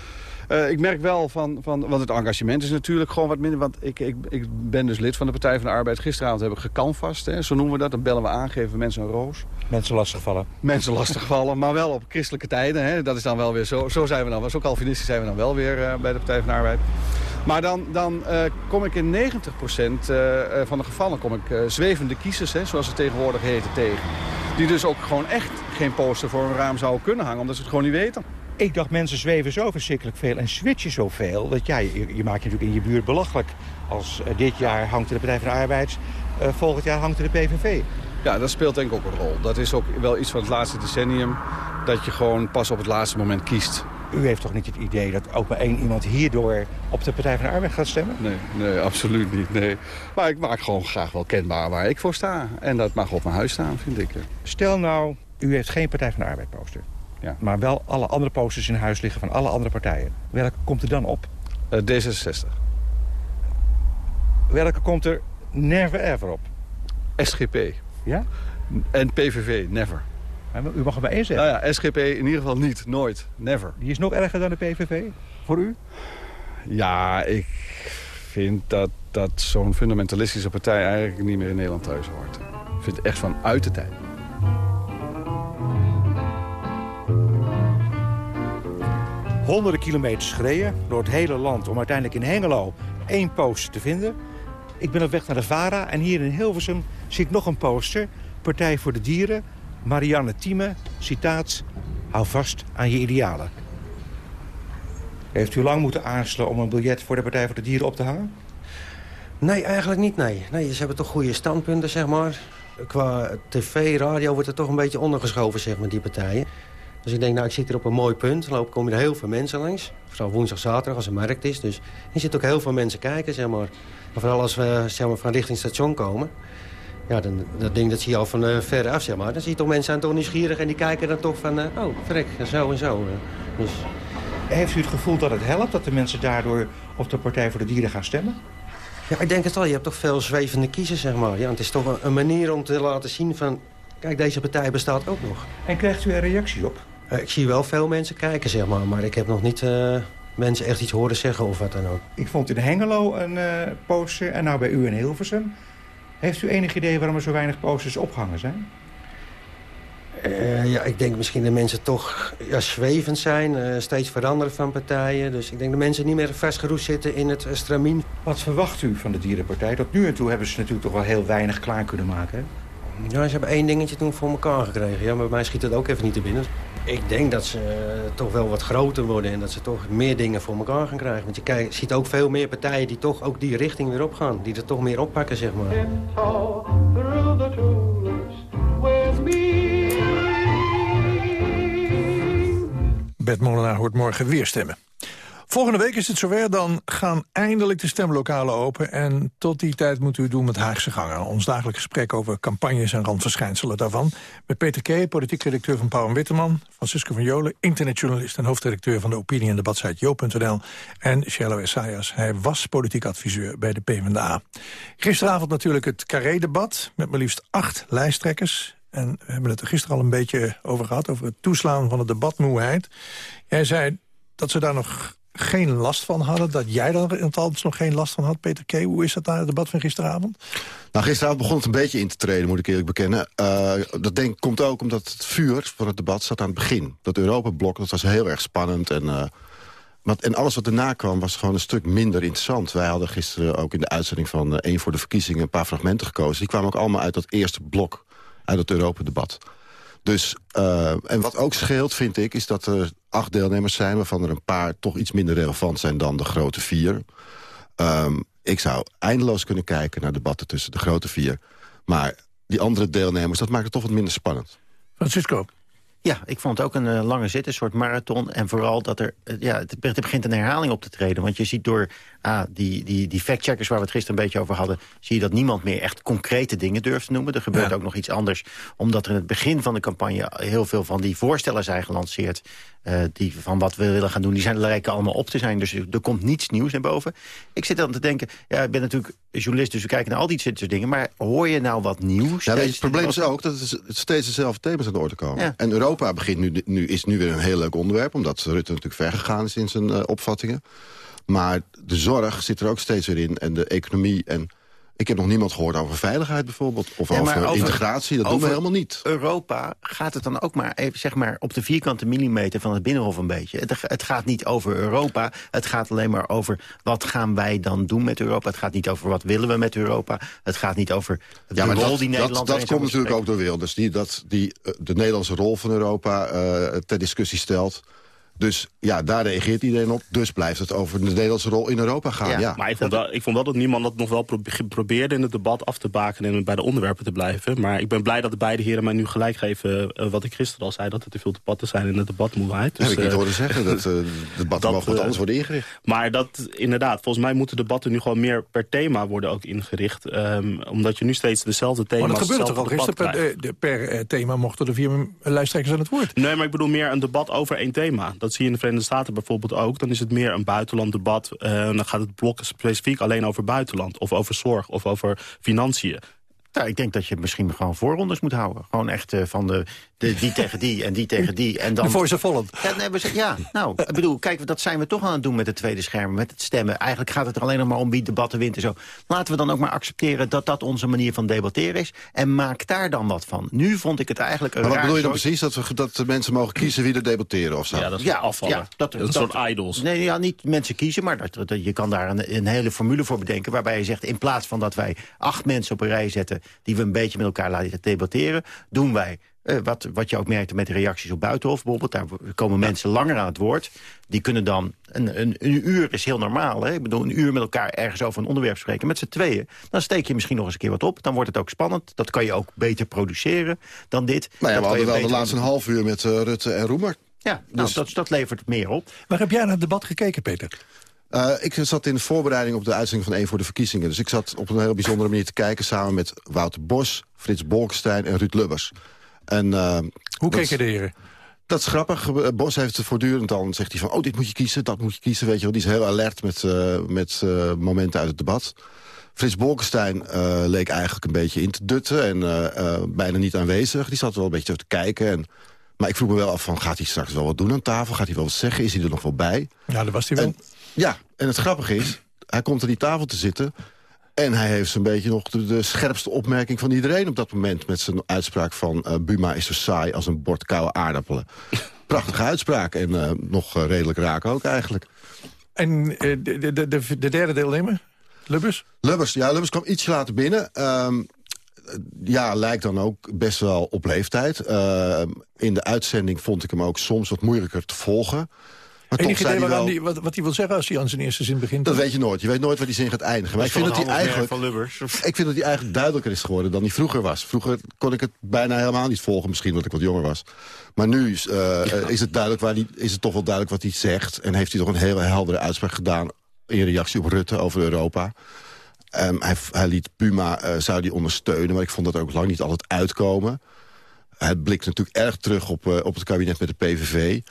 eh, ik merk wel van, van, want het engagement is natuurlijk gewoon wat minder. Want ik, ik, ik ben dus lid van de Partij van de Arbeid. Gisteravond heb ik gekanvast, hè, zo noemen we dat. Dan bellen we aan, geven we mensen een roos. Mensen lastigvallen. Mensen lastigvallen, maar wel op christelijke tijden. Hè. Dat is dan wel weer zo. Zo zijn we dan, zo Calvinistisch zijn we dan wel weer eh, bij de Partij van de Arbeid. Maar dan, dan eh, kom ik in 90% eh, eh, van de gevallen kom ik zwevende kiezers, hè, zoals ze tegenwoordig heten, tegen. Die dus ook gewoon echt geen poster voor een raam zouden kunnen hangen, omdat ze het gewoon niet weten. Ik dacht, mensen zweven zo verschrikkelijk veel en switchen zoveel... dat ja, je, je maakt je natuurlijk in je buurt belachelijk. Als eh, dit jaar hangt er de Partij van de Arbeid, eh, volgend jaar hangt er de PVV. Ja, dat speelt denk ik ook een rol. Dat is ook wel iets van het laatste decennium, dat je gewoon pas op het laatste moment kiest. U heeft toch niet het idee dat ook maar één iemand hierdoor op de Partij van de Arbeid gaat stemmen? Nee, nee, absoluut niet. Nee. Maar ik maak gewoon graag wel kenbaar waar ik voor sta. En dat mag op mijn huis staan, vind ik. Stel nou, u heeft geen Partij van de Arbeid poster. Ja. Maar wel alle andere posters in huis liggen van alle andere partijen. Welke komt er dan op? Uh, D66. Welke komt er never ever op? SGP. Ja? En PVV, never. U mag er bij één zeggen. Nou ja, SGP in ieder geval niet, nooit, never. Die is nog erger dan de PVV, voor u? Ja, ik vind dat, dat zo'n fundamentalistische partij eigenlijk niet meer in Nederland thuis hoort. Ik vind het echt van uit de tijd. Honderden kilometers gereden door het hele land om uiteindelijk in Hengelo één poster te vinden. Ik ben op weg naar de VARA en hier in Hilversum zie ik nog een poster. Partij voor de Dieren, Marianne Thieme, citaat... hou vast aan je idealen. Heeft u lang moeten aarzelen om een biljet voor de Partij voor de Dieren op te hangen? Nee, eigenlijk niet, nee. nee. Ze hebben toch goede standpunten, zeg maar. Qua tv, radio wordt er toch een beetje ondergeschoven, zeg maar, die partijen. Dus ik denk, nou, ik zit hier op een mooi punt. Dan komen er heel veel mensen langs. Vooral woensdag, zaterdag, als er markt is. Dus er zitten ook heel veel mensen kijken, zeg maar. Vooral als we zeg maar, van richting station komen... Ja, dan, dat ding dat zie je al van uh, ver af, zeg maar. Dan zie je toch mensen aan het nieuwsgierig... en die kijken dan toch van, uh, oh, vrek, zo en zo. dus... Heeft u het gevoel dat het helpt dat de mensen daardoor op de Partij voor de Dieren gaan stemmen? Ja, ik denk het wel. Je hebt toch veel zwevende kiezers, zeg maar. Ja, het is toch een manier om te laten zien van... kijk, deze partij bestaat ook nog. En krijgt u er reactie op? Uh, ik zie wel veel mensen kijken, zeg maar. Maar ik heb nog niet uh, mensen echt iets horen zeggen of wat dan ook. Ik vond in Hengelo een uh, poster en nou bij u in Hilversum. Heeft u enig idee waarom er zo weinig posters opgehangen zijn? Uh, ja, ik denk misschien dat mensen toch ja, zwevend zijn, uh, steeds veranderen van partijen. Dus ik denk dat mensen niet meer vastgeroest zitten in het stramien. Wat verwacht u van de Dierenpartij? Tot nu en toe hebben ze natuurlijk toch wel heel weinig klaar kunnen maken. Hè? Ja, ze hebben één dingetje toen voor elkaar gekregen. Ja, maar bij mij schiet het ook even niet te binnen. Ik denk dat ze uh, toch wel wat groter worden en dat ze toch meer dingen voor elkaar gaan krijgen. Want je kijkt, ziet ook veel meer partijen die toch ook die richting weer opgaan. Die er toch meer oppakken, zeg maar. Bert Molenaar hoort morgen weer stemmen. Volgende week is het zover, dan gaan eindelijk de stemlokalen open. En tot die tijd moet u doen met Haagse Gangen. Ons dagelijks gesprek over campagnes en randverschijnselen daarvan. Met Peter Kee, politiek redacteur van Pauw en Witteman. Francisco van Jolen, internetjournalist en hoofdredacteur van de opinie- en debatsite Jo.nl. En Shello Essayas, hij was politiek adviseur bij de PvdA. Gisteravond natuurlijk het Carré-debat met maar liefst acht lijsttrekkers. En we hebben het er gisteren al een beetje over gehad... over het toeslaan van de debatmoeheid. Jij zei dat ze daar nog geen last van hadden. Dat jij daar althans nog geen last van had, Peter K. Hoe is dat na het debat van gisteravond? Nou, gisteravond begon het een beetje in te treden, moet ik eerlijk bekennen. Uh, dat denk, komt ook omdat het vuur van het debat zat aan het begin. Dat Europa-blok, dat was heel erg spannend. En, uh, en alles wat erna kwam was gewoon een stuk minder interessant. Wij hadden gisteren ook in de uitzending van één voor de verkiezingen... een paar fragmenten gekozen. Die kwamen ook allemaal uit dat eerste blok, uit het Europa-debat. Dus, uh, en wat ook scheelt, vind ik, is dat er acht deelnemers zijn... waarvan er een paar toch iets minder relevant zijn dan de grote vier. Um, ik zou eindeloos kunnen kijken naar debatten tussen de grote vier. Maar die andere deelnemers, dat maakt het toch wat minder spannend. Francisco. Ja, ik vond het ook een uh, lange zit, een soort marathon. En vooral dat er, uh, ja, het, begint een herhaling op te treden. Want je ziet door ah, die, die, die factcheckers waar we het gisteren een beetje over hadden... zie je dat niemand meer echt concrete dingen durft te noemen. Er gebeurt ja. ook nog iets anders. Omdat er in het begin van de campagne heel veel van die voorstellen zijn gelanceerd... Uh, die van wat we willen gaan doen, die zijn, lijken allemaal op te zijn. Dus er komt niets nieuws naar boven. Ik zit dan te denken, ja, ik ben natuurlijk journalist... dus we kijken naar al die soort dingen. Maar hoor je nou wat nieuws? Ja, het probleem is ook dat het steeds dezelfde thema's aan de orde komen. Ja. En Europa begint nu, nu, is nu weer een heel leuk onderwerp... omdat Rutte natuurlijk vergegaan is in zijn uh, opvattingen. Maar de zorg zit er ook steeds weer in. En de economie en... Ik heb nog niemand gehoord over veiligheid bijvoorbeeld. Of ja, over, over, integratie, dat over doen we helemaal niet. Europa gaat het dan ook maar even zeg maar, op de vierkante millimeter van het Binnenhof een beetje. Het, het, gaat niet over Europa. Het gaat alleen maar over wat gaan wij dan doen met Europa. Het gaat niet over wat willen we met Europa. Het gaat niet over de ja, rol dat, die Nederland... Dat, dat komt natuurlijk ook door Wilders. Die, dat, die de Nederlandse rol van Europa uh, ter discussie stelt... Dus ja, daar reageert iedereen op. Dus blijft het over de Nederlandse rol in Europa gaan. Ja, ja. Maar ik vond, wel, ik vond wel dat niemand dat nog wel probeerde in het debat af te baken... en bij de onderwerpen te blijven. Maar ik ben blij dat de beide heren mij nu gelijk geven... Uh, wat ik gisteren al zei, dat er te veel debatten zijn in de debatmoeheid. Dus, Heb ik niet uh, horen zeggen. Dat uh, debatten mogen wat anders worden ingericht. Maar dat, inderdaad, volgens mij moeten debatten nu gewoon meer per thema worden ook ingericht. Um, omdat je nu steeds dezelfde thema's... Maar dat gebeurt toch al gisteren? Per, per thema mochten de vier lijsttrekkers aan het woord. Nee, maar ik bedoel meer een debat over één thema. Dat zie je in de Verenigde Staten bijvoorbeeld ook. Dan is het meer een buitenlanddebat. Uh, dan gaat het blok specifiek alleen over buitenland. Of over zorg of over financiën. Nou, ik denk dat je misschien gewoon voorrondes moet houden. Gewoon echt uh, van de, de, die tegen die en die tegen die. En dan... Voor ze volgend. Ja, nee, ja, nou, ik bedoel, kijk, dat zijn we toch aan het doen met het tweede scherm. Met het stemmen. Eigenlijk gaat het er alleen nog maar om wie debatten wint en zo. Laten we dan ook maar accepteren dat dat onze manier van debatteren is. En maak daar dan wat van. Nu vond ik het eigenlijk een Maar wat raar bedoel je dan soort- precies? Dat, we, dat de mensen mogen kiezen wie er debatteren of zo? Ja, dat is Ja, afvallen. ja, dat, een soort idols. Nee, ja, niet mensen kiezen, maar dat, dat, je kan daar een, een hele formule voor bedenken... waarbij je zegt, in plaats van dat wij acht mensen op een rij zetten... die we een beetje met elkaar laten debatteren... doen wij Eh, wat, wat je ook merkte met de reacties op Buitenhof bijvoorbeeld. Daar komen mensen langer aan het woord. Die kunnen dan... Een, een, een uur is heel normaal. Hè? Ik bedoel, een uur met elkaar ergens over een onderwerp spreken. Met z'n tweeën. Dan steek je misschien nog eens een keer wat op. Dan wordt het ook spannend. Dat kan je ook beter produceren dan dit. Nou ja, Dat we hadden wel de laatste een half uur met eh, Rutte en Roemer. Ja, nou, Dus- dat, dat levert meer op. Waar heb jij naar het debat gekeken, Peter? Eh, ik zat in de voorbereiding op de uitzending van één voor de verkiezingen. Dus ik zat op een hele bijzondere manier te kijken... samen met Wouter Bos, Frits Bolkestein en Ruud Lubbers. En, eh, Hoe keken is- de heren? Dat is grappig. Bos heeft het voortdurend dan, zegt hij van... oh, dit moet je kiezen, dat moet je kiezen. Weet je wel. Die is heel alert met, eh, met eh, momenten uit het debat. Frits Bolkestein eh, leek eigenlijk een beetje in te dutten... en bijna niet aanwezig. Die zat wel een beetje te kijken. En, maar ik vroeg me wel af van, gaat hij straks wel wat doen aan tafel? Gaat hij wel wat zeggen? Is hij er nog wel bij? Ja, dat was hij wel. En, ja, en het grappige is, hij komt aan die tafel te zitten... en hij heeft zo'n beetje nog de, de scherpste opmerking van iedereen op dat moment... met zijn uitspraak van eh, Buma is zo saai als een bord koude aardappelen. <laughs> Prachtige uitspraak en eh, nog eh, redelijk raak ook eigenlijk. En de, de, de, de, de derde deelnemer? Lubbers? Lubbers, ja, Lubbers kwam ietsje later binnen. Ehm, ja, lijkt dan ook best wel op leeftijd. Ehm, in de uitzending vond ik hem ook soms wat moeilijker te volgen. Maar toch Enig idee wel... die, wat, wat hij wil zeggen als hij aan zijn eerste zin begint? Dat weet je nooit. Je weet nooit waar die zin gaat eindigen. Maar ik vind, dat hij eigenlijk, van Lubbers. ik vind dat hij eigenlijk duidelijker is geworden dan hij vroeger was. Vroeger kon ik het bijna helemaal niet volgen. Misschien omdat ik wat jonger was. Maar nu is, eh, is, het duidelijk waar die, is het toch wel duidelijk wat hij zegt. En heeft hij toch een hele heldere uitspraak gedaan... in reactie op Rutte over Europa. Ehm, hij, hij liet Puma, eh, zou die ondersteunen. Maar ik vond dat ook lang niet altijd uitkomen. Hij blikt natuurlijk erg terug op, eh, op het kabinet met de PVV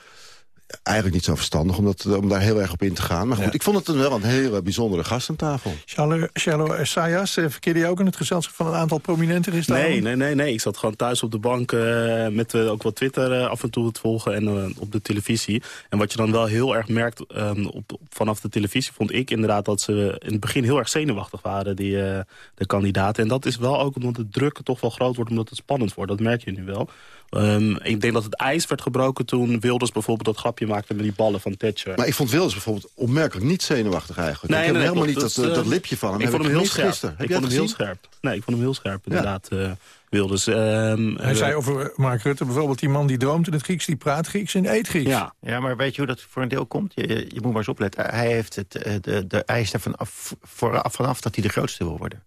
eigenlijk niet zo verstandig om, dat, om daar heel erg op in te gaan. Maar goed, Ja. ik vond het wel een hele bijzondere gast aan tafel. Charlo, Charlo Essayas, eh, verkeerde je ook in het gezelschap van een aantal prominenten? Is daar Nee, nee, nee, nee. Ik zat gewoon thuis op de bank eh, met eh, ook wat Twitter eh, af en toe te volgen en eh, op de televisie. En wat je dan wel heel erg merkt ehm, op, op- vanaf de televisie vond ik inderdaad dat ze in het begin heel erg zenuwachtig waren, die, eh, de kandidaten. En dat is wel ook omdat de druk toch wel groot wordt, omdat het spannend wordt. Dat merk je nu wel. Ehm, ik denk dat het ijs werd gebroken toen Wilders bijvoorbeeld dat grapje maakte met die ballen van Thatcher. Maar ik vond Wilders bijvoorbeeld opmerkelijk niet zenuwachtig eigenlijk. Nee, ik heb nee, helemaal klopt. niet dat, Dat eh, lipje van hem. Ik vond hem heel scherp. gisteren. Ik vond hem heel scherp. Nee, ik vond hem heel scherp, inderdaad. eh Wilders. Ehm, Hij eh, zei over Mark Rutte bijvoorbeeld... die man die droomt in het Grieks, die praat Grieks en eet Grieks. Ja. Ja, maar weet je hoe dat voor een deel komt? Je, je, moet maar eens opletten. Hij, heeft het, de, de, hij is er vanaf, vooraf vanaf dat hij de grootste wil worden.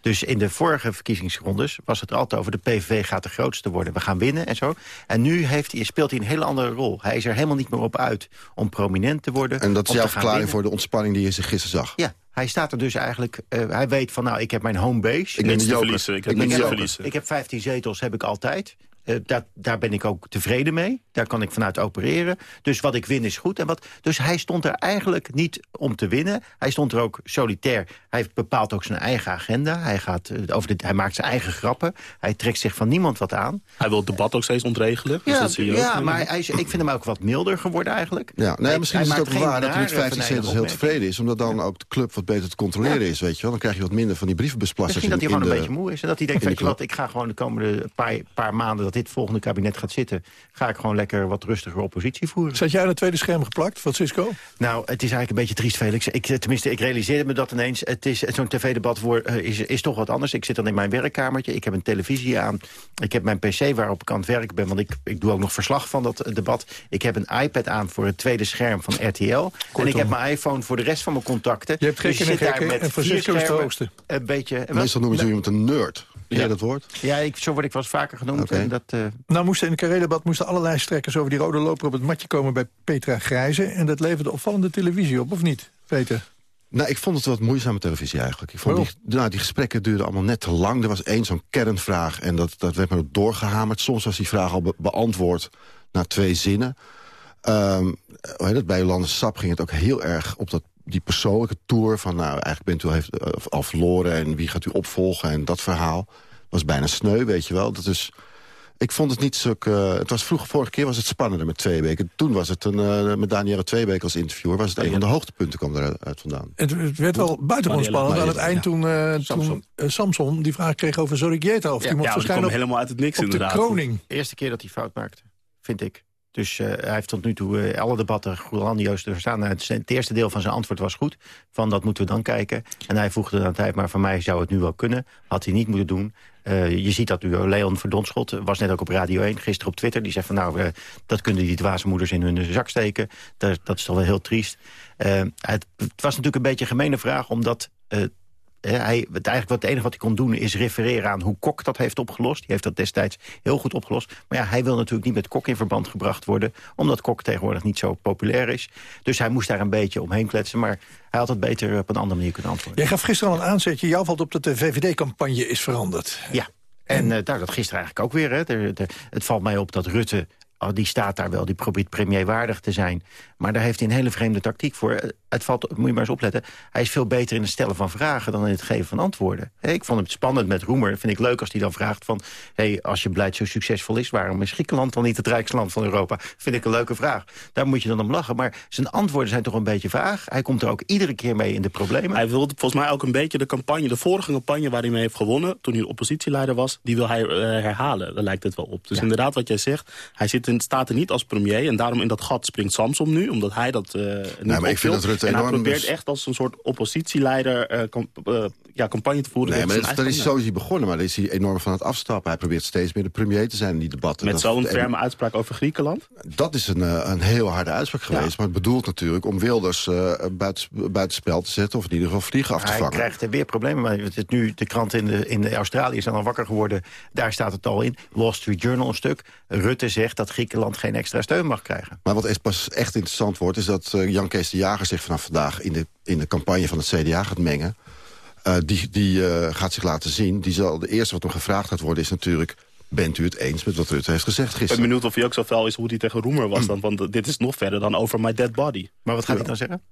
Dus in de vorige verkiezingsrondes was het er altijd over... de PVV gaat de grootste worden, we gaan winnen en zo. En nu heeft hij, speelt hij een hele andere rol. Hij is er helemaal niet meer op uit om prominent te worden. En dat is jouw verklaring winnen. voor de ontspanning die je zich gisteren zag? Ja, hij staat er dus eigenlijk... eh, hij weet van, nou, ik heb mijn home base. Ik ben te joker. verliezen. Ik ben te verliezen. Ik heb 15 zetels, heb ik altijd. Eh, daar, daar ben ik ook tevreden mee. Daar kan ik vanuit opereren. Dus wat ik win is goed. En wat, dus hij stond er eigenlijk niet om te winnen. Hij stond er ook solitair. Hij bepaalt ook zijn eigen agenda. Hij, gaat, eh, over de, hij maakt zijn eigen grappen. Hij trekt zich van niemand wat aan. Hij wil het debat ook steeds ontregelen. Dus Ja, dat zie je ook. ja maar hij is, ik vind hem ook wat milder geworden eigenlijk. Ja, nee, Hij- misschien hij is het ook waar dat hij met nare 15 zetels heel venijnige tevreden is. Omdat dan ook de club wat beter te controleren is, weet je wel. Dan krijg je wat minder van die brievenbesplassers Misschien dat hij gewoon een de- beetje moe is. En dat hij denkt, weet je wat, club. ik ga gewoon de komende paar, paar maanden... dat dit volgende kabinet gaat zitten... ga ik gewoon lekker wat rustiger oppositie voeren. Zat jij aan het tweede scherm geplakt, Francisco? Nou, het is eigenlijk een beetje triest, Felix. Ik, eh, tenminste, ik realiseerde me dat ineens. Het is Zo'n tv-debat voor, eh, is, is toch wat anders. Ik zit dan in mijn werkkamertje. Ik heb een televisie aan. Ik heb mijn pc waarop ik aan het werk ben. Want ik, ik doe ook nog verslag van dat eh, debat. Ik heb een iPad aan voor het tweede scherm van RTL. En ik heb mijn iPhone voor de rest van mijn contacten. Je hebt Dus gekken en zit daar gekken met en vier Francisco is de schermen hoogste. Een beetje... Meestal noemen ze iemand een nerd. Ja. dat woord? Ja, ik, zo word ik wel eens vaker genoemd. Oké. En dat, eh, Nou moesten in de carré-debat moesten allerlei strekkers over die rode loper op het matje komen bij Petra Grijze. En dat leverde opvallende televisie op, of niet, Peter? Nou, ik vond het wat moeizame televisie eigenlijk. Ik vond die, nou, die gesprekken duurden allemaal net te lang. Er was één zo'n kernvraag en dat, dat werd maar op doorgehamerd. Soms was die vraag al be- beantwoord na twee zinnen. Ehm, hoe heet het? Bij Jolande Sap ging het ook heel erg op dat, die persoonlijke tour... van nou, eigenlijk bent u al, heeft, al verloren en wie gaat u opvolgen en dat verhaal. was bijna sneu, weet je wel. Dat is... Ik vond het niet zo... eh, het was vroeger, vorige keer was het spannender met twee weken. Toen was het een, eh, met Danielle Tweebeek als interviewer... was het een van de hoogtepunten kwam eruit vandaan. Het, het werd wel buitengewoon spannend aan het eind toen, eh, toen Samson die vraag kreeg over Zorrigieta. Of die mocht ja, die kwam verschijnen op, helemaal uit het niks op de inderdaad. kroning. de eerste keer dat hij fout maakte, vind ik. Dus eh, hij heeft tot nu toe eh, alle debatten grandioos te verstaan. Nou, Het, het eerste deel van zijn antwoord was goed. Van dat moeten we dan kijken. En hij voegde het tijd, maar van mij zou het nu wel kunnen. Had hij niet moeten doen. Eh, je ziet dat nu Leon Verdonschot was net ook op Radio 1, gisteren op Twitter. Die zegt van nou, dat kunnen die dwaze moeders in hun zak steken. Dat, dat is toch wel heel triest. het, het, was natuurlijk een beetje een gemene vraag, omdat hij, het, eigenlijk wat het enige wat hij kon doen is refereren aan hoe Kok dat heeft opgelost. Die heeft dat destijds heel goed opgelost. Maar ja, hij wil natuurlijk niet met Kok in verband gebracht worden... omdat Kok tegenwoordig niet zo populair is. Dus hij moest daar een beetje omheen kletsen. Maar hij had het beter op een andere manier kunnen antwoorden. Jij gaf gisteren al een aanzetje. Jou valt op dat de VVD-campagne is veranderd. Ja. En uh, dat gisteren eigenlijk ook weer. Hè. het valt mij op dat Rutte Oh, die staat daar wel, die probeert premierwaardig te zijn. Maar daar heeft hij een hele vreemde tactiek voor. Het valt, moet je maar eens opletten, hij is veel beter in het stellen van vragen... dan in het geven van antwoorden. ik vond het spannend met Roemer. Vind ik leuk als hij dan vraagt van... Hey, als je beleid zo succesvol is, waarom is Griekenland dan niet het rijkste land van Europa? Vind ik een leuke vraag. Daar moet je dan om lachen. Maar zijn antwoorden zijn toch een beetje vaag. Hij komt er ook iedere keer mee in de problemen. Hij wilde volgens mij ook een beetje de campagne, de vorige campagne... waar hij mee heeft gewonnen, toen hij oppositieleider was... die wil hij uh, herhalen, daar lijkt het wel op. Dus inderdaad wat jij zegt, hij zit staat er niet als premier. En daarom in dat gat springt Samsom nu, omdat hij dat uh, niet nee, maar ik vind dat Rutte En hij probeert echt als een soort oppositieleider uh, ja, campagne te voeren. Nee, maar dat, dat is sowieso begonnen, maar daar is hij enorm van het afstappen. Hij probeert steeds meer de premier te zijn in die debatten. Met zo'n ferme uitspraak over Griekenland? Dat is een, een heel harde uitspraak geweest. Maar het bedoelt natuurlijk om Wilders uh, buiten, buitenspel te zetten... of in ieder geval vliegen af te vangen. Hij krijgt er weer problemen. Maar het nu, de krant in, de, in Australië is al wakker geworden. Daar staat het al in. Wall Street Journal een stuk. Rutte zegt dat Griekenland geen extra steun mag krijgen. Maar wat pas echt interessant wordt... is dat uh, Jan Kees de Jager zich vanaf vandaag... in de, in de campagne van het CDA gaat mengen. Uh, die die uh, gaat zich laten zien. Die zal, de eerste wat hem gevraagd gaat worden is natuurlijk... Bent u het eens met wat Rutte heeft gezegd gisteren? Ik ben benieuwd of hij ook zo fel is hoe hij tegen Roemer was. Dan, want dit is nog verder dan over my dead body. Maar wat gaat hij dan zeggen?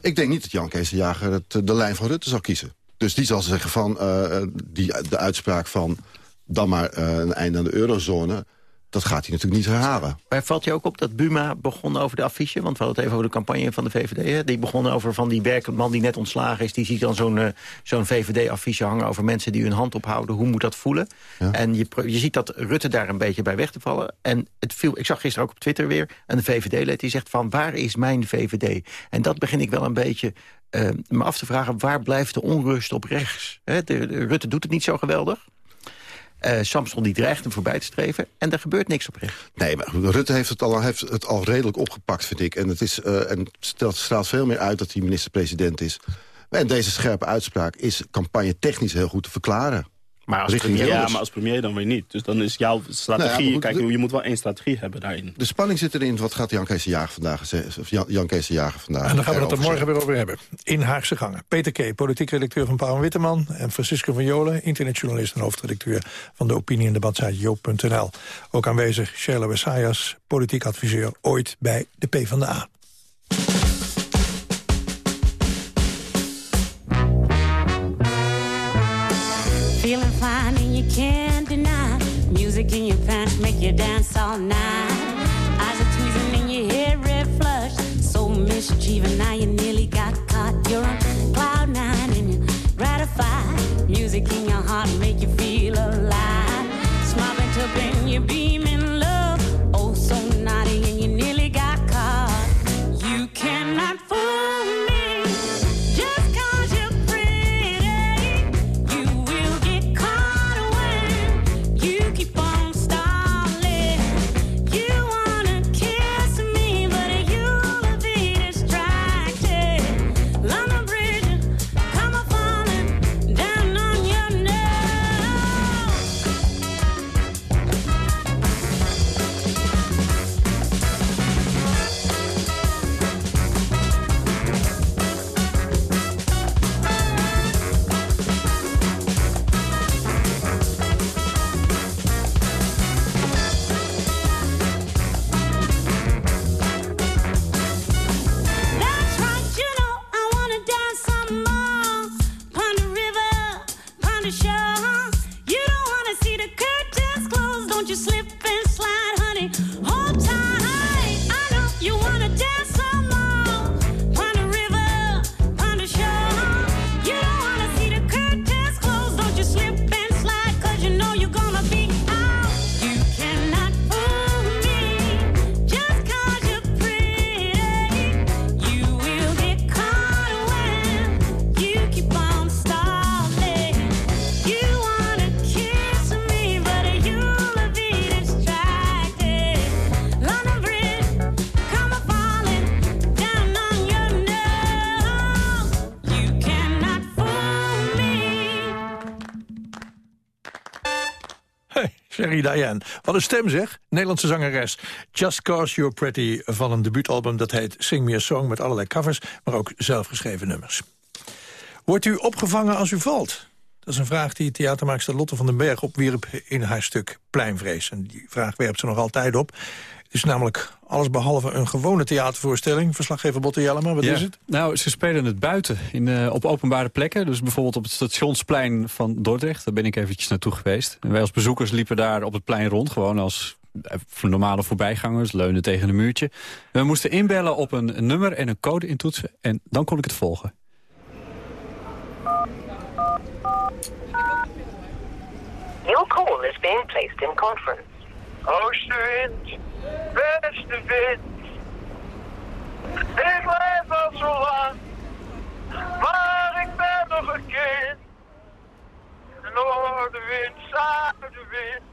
Ik denk niet dat Jan Kees de Jager het, de lijn van Rutte zal kiezen. Dus die zal zeggen van uh, die, de uitspraak van... dan maar uh, een einde aan de eurozone dat gaat hij natuurlijk niet herhalen. Maar valt je ook op dat Buma begon over de affiche? Want we hadden het even over de campagne van de VVD. Hè? Die begon over van die werkman die net ontslagen is. Die ziet dan zo'n uh, zo'n VVD-affiche hangen over mensen die hun hand ophouden. Hoe moet dat voelen? Ja. En je, je ziet dat Rutte daar een beetje bij weg te vallen. En het viel, ik zag gisteren ook op Twitter weer een VVD-lid die zegt van waar is mijn VVD? En dat begin ik wel een beetje uh, me af te vragen. Waar blijft de onrust op rechts? Hè? De, de, Rutte doet het niet zo geweldig. Uh, Samson die dreigt hem voorbij te streven. En er gebeurt niks op recht. Nee, maar Rutte heeft het al, heeft het al redelijk opgepakt, vind ik. En het is, uh, en stelt, straalt veel meer uit dat hij minister-president is. En deze scherpe uitspraak is campagne technisch heel goed te verklaren. Maar als, premier, ja, maar als premier dan weer niet. Dus dan is jouw strategie... Nou ja, kijk, je moet wel één strategie hebben daarin. De spanning zit erin. Wat gaat Jan Kees de Jager vandaag zeggen? Jan, Jan Kees de Jager vandaag En dan gaan we het er morgen weer over hebben. In Haagse Gangen. Peter K., politiek redacteur van Paul Witteman. En Francisco van Jolen, internetjournalist en hoofdredacteur... van de opinie- en debatsite joop.nl. Ook aanwezig Sheila Wessayas, politiek adviseur ooit bij de PvdA. All night. Sherry Diane. Wat een stem zeg. Nederlandse zangeres. Just Cause You're Pretty van een debuutalbum dat heet Sing Me A Song... met allerlei covers, maar ook zelfgeschreven nummers. Wordt u opgevangen als u valt? Dat is een vraag die theatermaakster Lotte van den Berg opwierp in haar stuk Pleinvrees. En die vraag werpt ze nog altijd op. Het is namelijk alles behalve een gewone theatervoorstelling. Verslaggever Botte Jellema, wat Ja. is het? Nou, ze spelen het buiten, in, eh, op openbare plekken. Dus bijvoorbeeld op het stationsplein van Dordrecht. Daar ben ik eventjes naartoe geweest. En wij als bezoekers liepen daar op het plein rond. Gewoon als eh, normale voorbijgangers, leunen tegen een muurtje. We moesten inbellen op een nummer en een code intoetsen. En dan kon ik het volgen. Your call is being placed in conference. Oostenwind, westenwind. Ik leef al zo lang, maar ik ben nog een kind. Noordenwind, zuidenwind.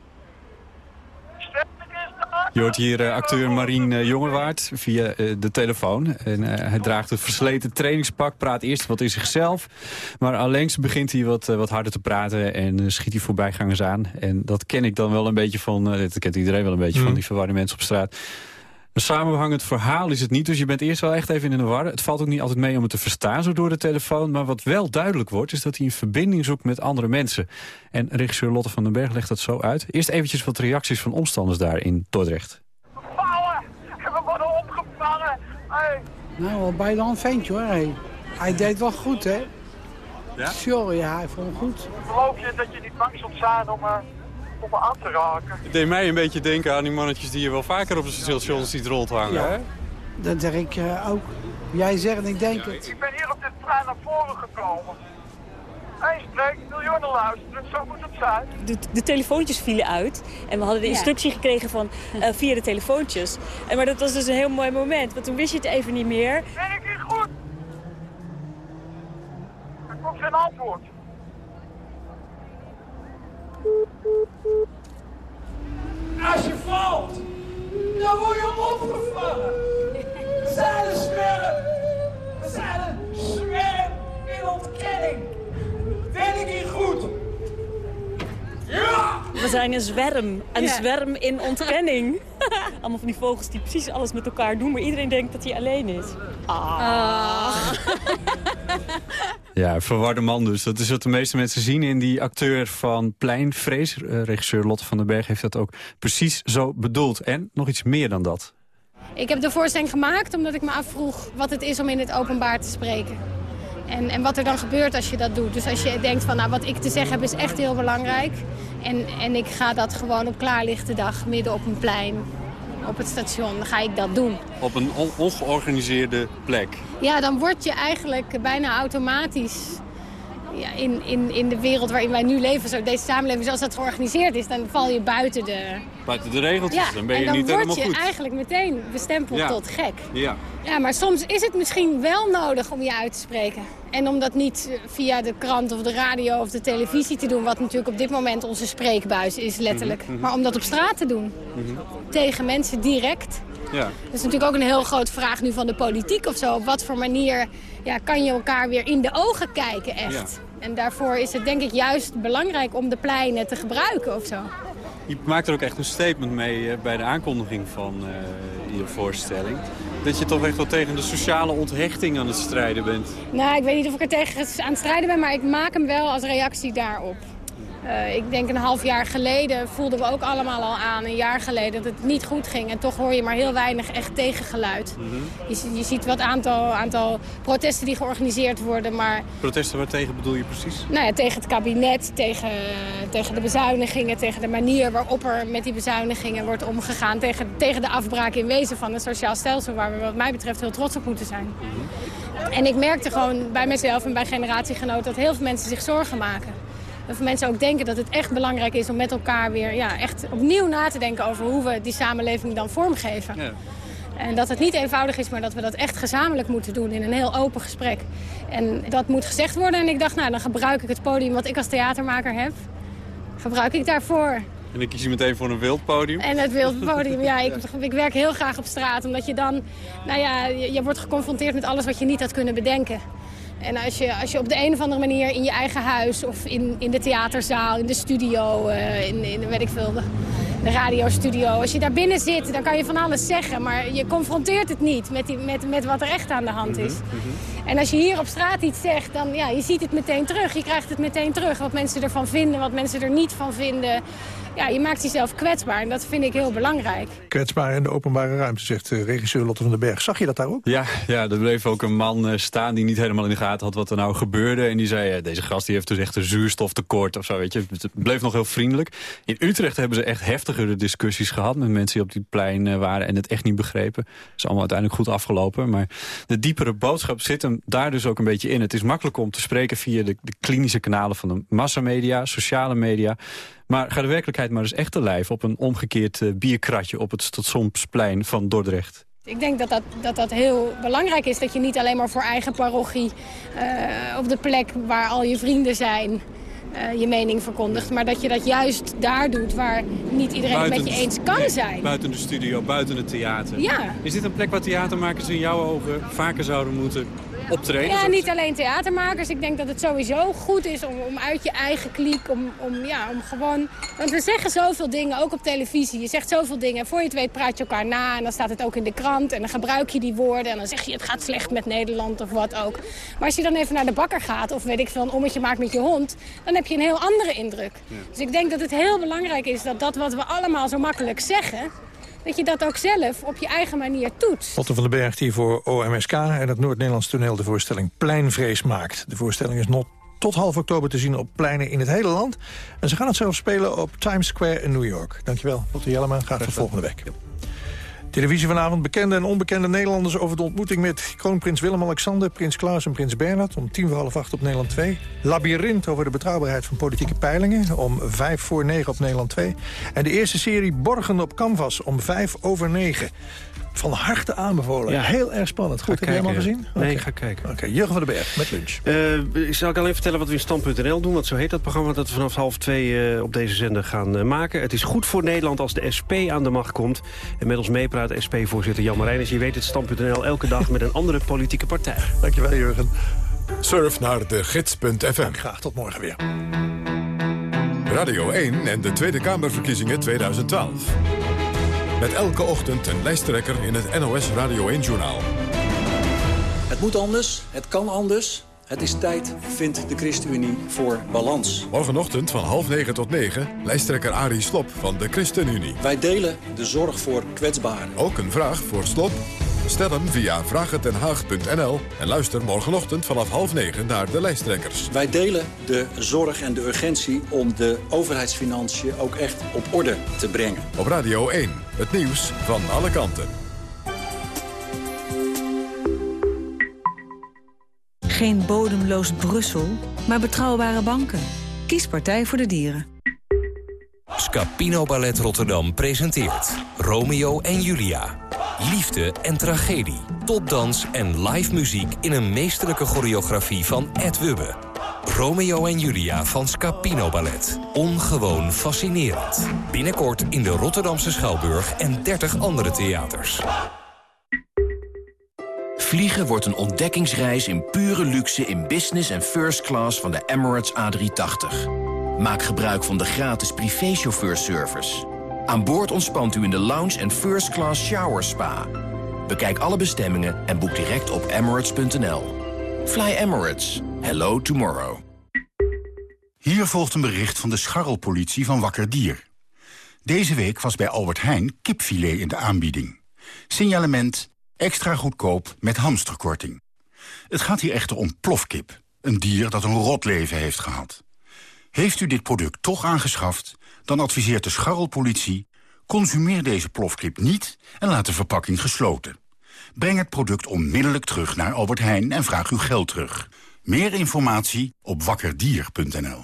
Je hoort hier eh, acteur Marien eh, Jongewaard via eh, de telefoon. En, hij draagt het versleten trainingspak, praat eerst wat in zichzelf. Maar allengs begint hij wat, wat harder te praten en schiet hij voorbijgangers aan. En dat ken ik dan wel een beetje van, dat kent iedereen wel een beetje van, die verwarde mensen op straat. Een samenhangend verhaal is het niet, dus je bent eerst wel echt even in de war. Het valt ook niet altijd mee om het te verstaan zo door de telefoon. Maar wat wel duidelijk wordt, is dat hij een verbinding zoekt met andere mensen. En regisseur Lotte van den Berg legt dat zo uit. Eerst eventjes wat reacties van omstanders daar in Dordrecht. bouwen en we worden opgevangen. Hey. Nou, wel bij dan ventje hoor. Hij, hij deed wel goed, hè? Ja? Sorry, ja, hij vond het goed. Geloof je dat je niet bang zult zijn om, eh, om me aan te raken? Het deed mij een beetje denken aan die mannetjes die je wel vaker op de stations ziet rondhangen. Ja. Hè? Dat zeg ik eh, ook. Jij zegt en ik denk het. Ik ben hier op dit trein naar voren gekomen. Eén streek, miljoenen luisteren, zo moet het zijn. de, de telefoontjes vielen uit. En we hadden de Ja. instructie gekregen van eh, via de telefoontjes. En, maar dat was dus een heel mooi moment. Want toen wist je het even niet meer. Ben ik niet goed? Er komt geen antwoord. Als je valt, dan word je opgevangen. We zijn een zwerm. We zijn een zwerm in ontkenning. Ben ik niet goed? Ja! We zijn een zwerm. Een Ja. zwerm in ontkenning. <laughs> Allemaal van die vogels die precies alles met elkaar doen. Maar iedereen denkt dat hij alleen is. Ah. Ja, verwarde man dus. Dat is wat de meeste mensen zien in die acteur van Pleinvrees. Eh, regisseur Lotte van den Berg heeft dat ook precies zo bedoeld. En nog iets meer dan dat. Ik heb de voorstelling gemaakt omdat ik me afvroeg wat het is om in het openbaar te spreken. En, en wat er dan gebeurt als je dat doet. Dus als je denkt van nou wat ik te zeggen heb is echt heel belangrijk. En, en ik ga dat gewoon op klaarlichte dag midden op een plein, op het station, dan ga ik dat doen. Op een on- ongeorganiseerde plek. Ja, dan word je eigenlijk bijna automatisch ja, in, in, in de wereld waarin wij nu leven, zo, deze samenleving zoals dat georganiseerd is, dan val je buiten de... Buiten de regeltjes, Ja, dan ben je en dan niet word helemaal je goed. eigenlijk meteen bestempeld Ja. tot gek. Ja. Ja, maar soms is het misschien wel nodig om je uit te spreken. En om dat niet eh, via de krant of de radio of de televisie te doen... wat natuurlijk op dit moment onze spreekbuis is, letterlijk. Mhm, mhm. Maar om dat op straat te doen. Tegen mensen direct. Ja. Dat is natuurlijk ook een heel grote vraag nu van de politiek of zo. Op wat voor manier ja, kan je elkaar weer in de ogen kijken, echt? En daarvoor is het denk ik juist belangrijk om de pleinen te gebruiken of zo. Je maakt er ook echt een statement mee eh, bij de aankondiging van eh, je voorstelling. Dat je toch echt wel tegen de sociale onthechting aan het strijden bent. Nou, ik weet niet of ik er tegen aan het strijden ben, maar ik maak hem wel als reactie daarop. Eh, ik denk een half jaar geleden voelden we ook allemaal al aan, een jaar geleden, dat het niet goed ging. En toch hoor je maar heel weinig echt tegengeluid. Je, zi- je ziet wat aantal, aantal protesten die georganiseerd worden, maar Protesten waartegen bedoel je precies? nou ja, tegen het kabinet, tegen, tegen de bezuinigingen, tegen de manier waarop er met die bezuinigingen wordt omgegaan. Tegen, tegen de afbraak in wezen van een sociaal stelsel waar we wat mij betreft heel trots op moeten zijn. En ik merkte gewoon bij mezelf en bij generatiegenoten dat heel veel mensen zich zorgen maken. Dat mensen ook denken dat het echt belangrijk is om met elkaar weer ja, echt opnieuw na te denken over hoe we die samenleving dan vormgeven. En dat het niet eenvoudig is, maar dat we dat echt gezamenlijk moeten doen in een heel open gesprek. En dat moet gezegd worden. En ik dacht, nou, dan gebruik ik het podium wat ik als theatermaker heb. Gebruik ik daarvoor. En ik kies je meteen voor een wild podium. En het wildpodium, <laughs> ja, ik, ik werk heel graag op straat. Omdat je dan, nou ja, je, je wordt geconfronteerd met alles wat je niet had kunnen bedenken. En als je, als je op de een of andere manier in je eigen huis... of in, in de theaterzaal, in de studio, uh, in, in weet ik veel, de, de radiostudio... als je daar binnen zit, dan kan je van alles zeggen. Maar je confronteert het niet met, die, met, met wat er echt aan de hand is. En als je hier op straat iets zegt, dan ja, je ziet het meteen terug. Je krijgt het meteen terug. Wat mensen ervan vinden, wat mensen er niet van vinden ja, je maakt jezelf kwetsbaar en dat vind ik heel belangrijk. Kwetsbaar in de openbare ruimte, zegt uh, regisseur Lotte van den Berg. Zag je dat daar ook? Ja, ja er bleef ook een man uh, staan die niet helemaal in de gaten had wat er nou gebeurde. En die zei, uh, deze gast die heeft dus echt een zuurstoftekort of zo, weet je. Het bleef nog heel vriendelijk. In Utrecht hebben ze echt heftigere discussies gehad met mensen die op die plein waren en het echt niet begrepen. Dat is allemaal uiteindelijk goed afgelopen. Maar de diepere boodschap zit hem daar dus ook een beetje in. Het is makkelijk om te spreken via de, de klinische kanalen van de massamedia, sociale media. Maar ga de werkelijkheid maar eens echt te lijf op een omgekeerd uh, bierkratje op het Stadsompsplein van Dordrecht. Ik denk dat dat, dat dat heel belangrijk is. Dat je niet alleen maar voor eigen parochie uh, op de plek waar al je vrienden zijn... Uh, je mening verkondigt. Maar dat je dat juist daar doet waar niet iedereen buiten het met je eens kan nee, zijn. Buiten de studio, buiten het theater. Ja. Is dit een plek waar theatermakers in jouw ogen vaker zouden moeten Ja, niet alleen theatermakers. Ik denk dat het sowieso goed is om, om uit je eigen kliek, om, om, ja, om gewoon... Want we zeggen zoveel dingen, ook op televisie. Je zegt zoveel dingen. Voor je het weet praat je elkaar na en dan staat het ook in de krant. En dan gebruik je die woorden en dan zeg je het gaat slecht met Nederland of wat ook. Maar als je dan even naar de bakker gaat of weet ik veel, een ommetje maakt met je hond... dan heb je een heel andere indruk. Ja. Dus ik denk dat het heel belangrijk is dat dat wat we allemaal zo makkelijk zeggen dat je dat ook zelf op je eigen manier toetst. Otto van den Berg die voor OMSK en het Noord-Nederlands toneel de voorstelling Pleinvrees maakt. De voorstelling is nog tot half oktober te zien op pleinen in het hele land. En ze gaan het zelf spelen op Times Square in New York. Dankjewel, Otto Jellema. Graag tot volgende week. Televisie vanavond bekende en onbekende Nederlanders over de ontmoeting met kroonprins Willem-Alexander, prins Klaus en prins Bernhard om tien voor half acht op Nederland 2. Labyrinth over de betrouwbaarheid van politieke peilingen om vijf voor negen op Nederland 2. En de eerste serie Borgen op Canvas om vijf over negen. Van harte aanbevolen. Ja. Heel erg spannend. Goed, heb je helemaal gezien? Nee, okay. ik ga kijken. Oké, okay. Jurgen van den Berg met lunch. Uh, zal ik alleen vertellen wat we in Stand.nl doen? Want zo heet dat programma dat we vanaf half twee uh, op deze zender gaan uh, maken. Het is goed voor Nederland als de SP aan de macht komt. En met ons meepraat SP-voorzitter Jan Marijnis. Je weet het, Stand.nl elke dag met een andere politieke partij. Dankjewel, Jurgen. Surf naar de gids.fm. Graag tot morgen weer. Radio 1 en de Tweede Kamerverkiezingen 2012. Met elke ochtend een lijsttrekker in het NOS Radio 1-journaal. Het moet anders, het kan anders. Het is tijd, vindt de ChristenUnie, voor balans. Morgenochtend van half negen tot negen, lijsttrekker Arie Slop van de ChristenUnie. Wij delen de zorg voor kwetsbaren. Ook een vraag voor Slop? Stel hem via vragentenhaag.nl en luister morgenochtend vanaf half negen naar de lijsttrekkers. Wij delen de zorg en de urgentie om de overheidsfinanciën ook echt op orde te brengen. Op Radio 1, het nieuws van alle kanten. Geen bodemloos Brussel, maar betrouwbare banken. Kies Partij voor de Dieren. Scapino Ballet Rotterdam presenteert Romeo en Julia. Liefde en tragedie, topdans en live muziek in een meesterlijke choreografie van Ed Wubbe. Romeo en Julia van Scapino Ballet. Ongewoon fascinerend. Binnenkort in de Rotterdamse Schouwburg en 30 andere theaters. Vliegen wordt een ontdekkingsreis in pure luxe in business en first class van de Emirates A380. Maak gebruik van de gratis privéchauffeurservice. Aan boord ontspant u in de lounge en first class shower spa. Bekijk alle bestemmingen en boek direct op emirates.nl. Fly Emirates. Hello tomorrow. Hier volgt een bericht van de scharrelpolitie van Wakker Dier. Deze week was bij Albert Heijn kipfilet in de aanbieding. Signalement extra goedkoop met hamsterkorting. Het gaat hier echter om plofkip, een dier dat een rot leven heeft gehad. Heeft u dit product toch aangeschaft, dan adviseert de scharrelpolitie... consumeer deze plofkip niet en laat de verpakking gesloten. Breng het product onmiddellijk terug naar Albert Heijn en vraag uw geld terug. Meer informatie op wakkerdier.nl.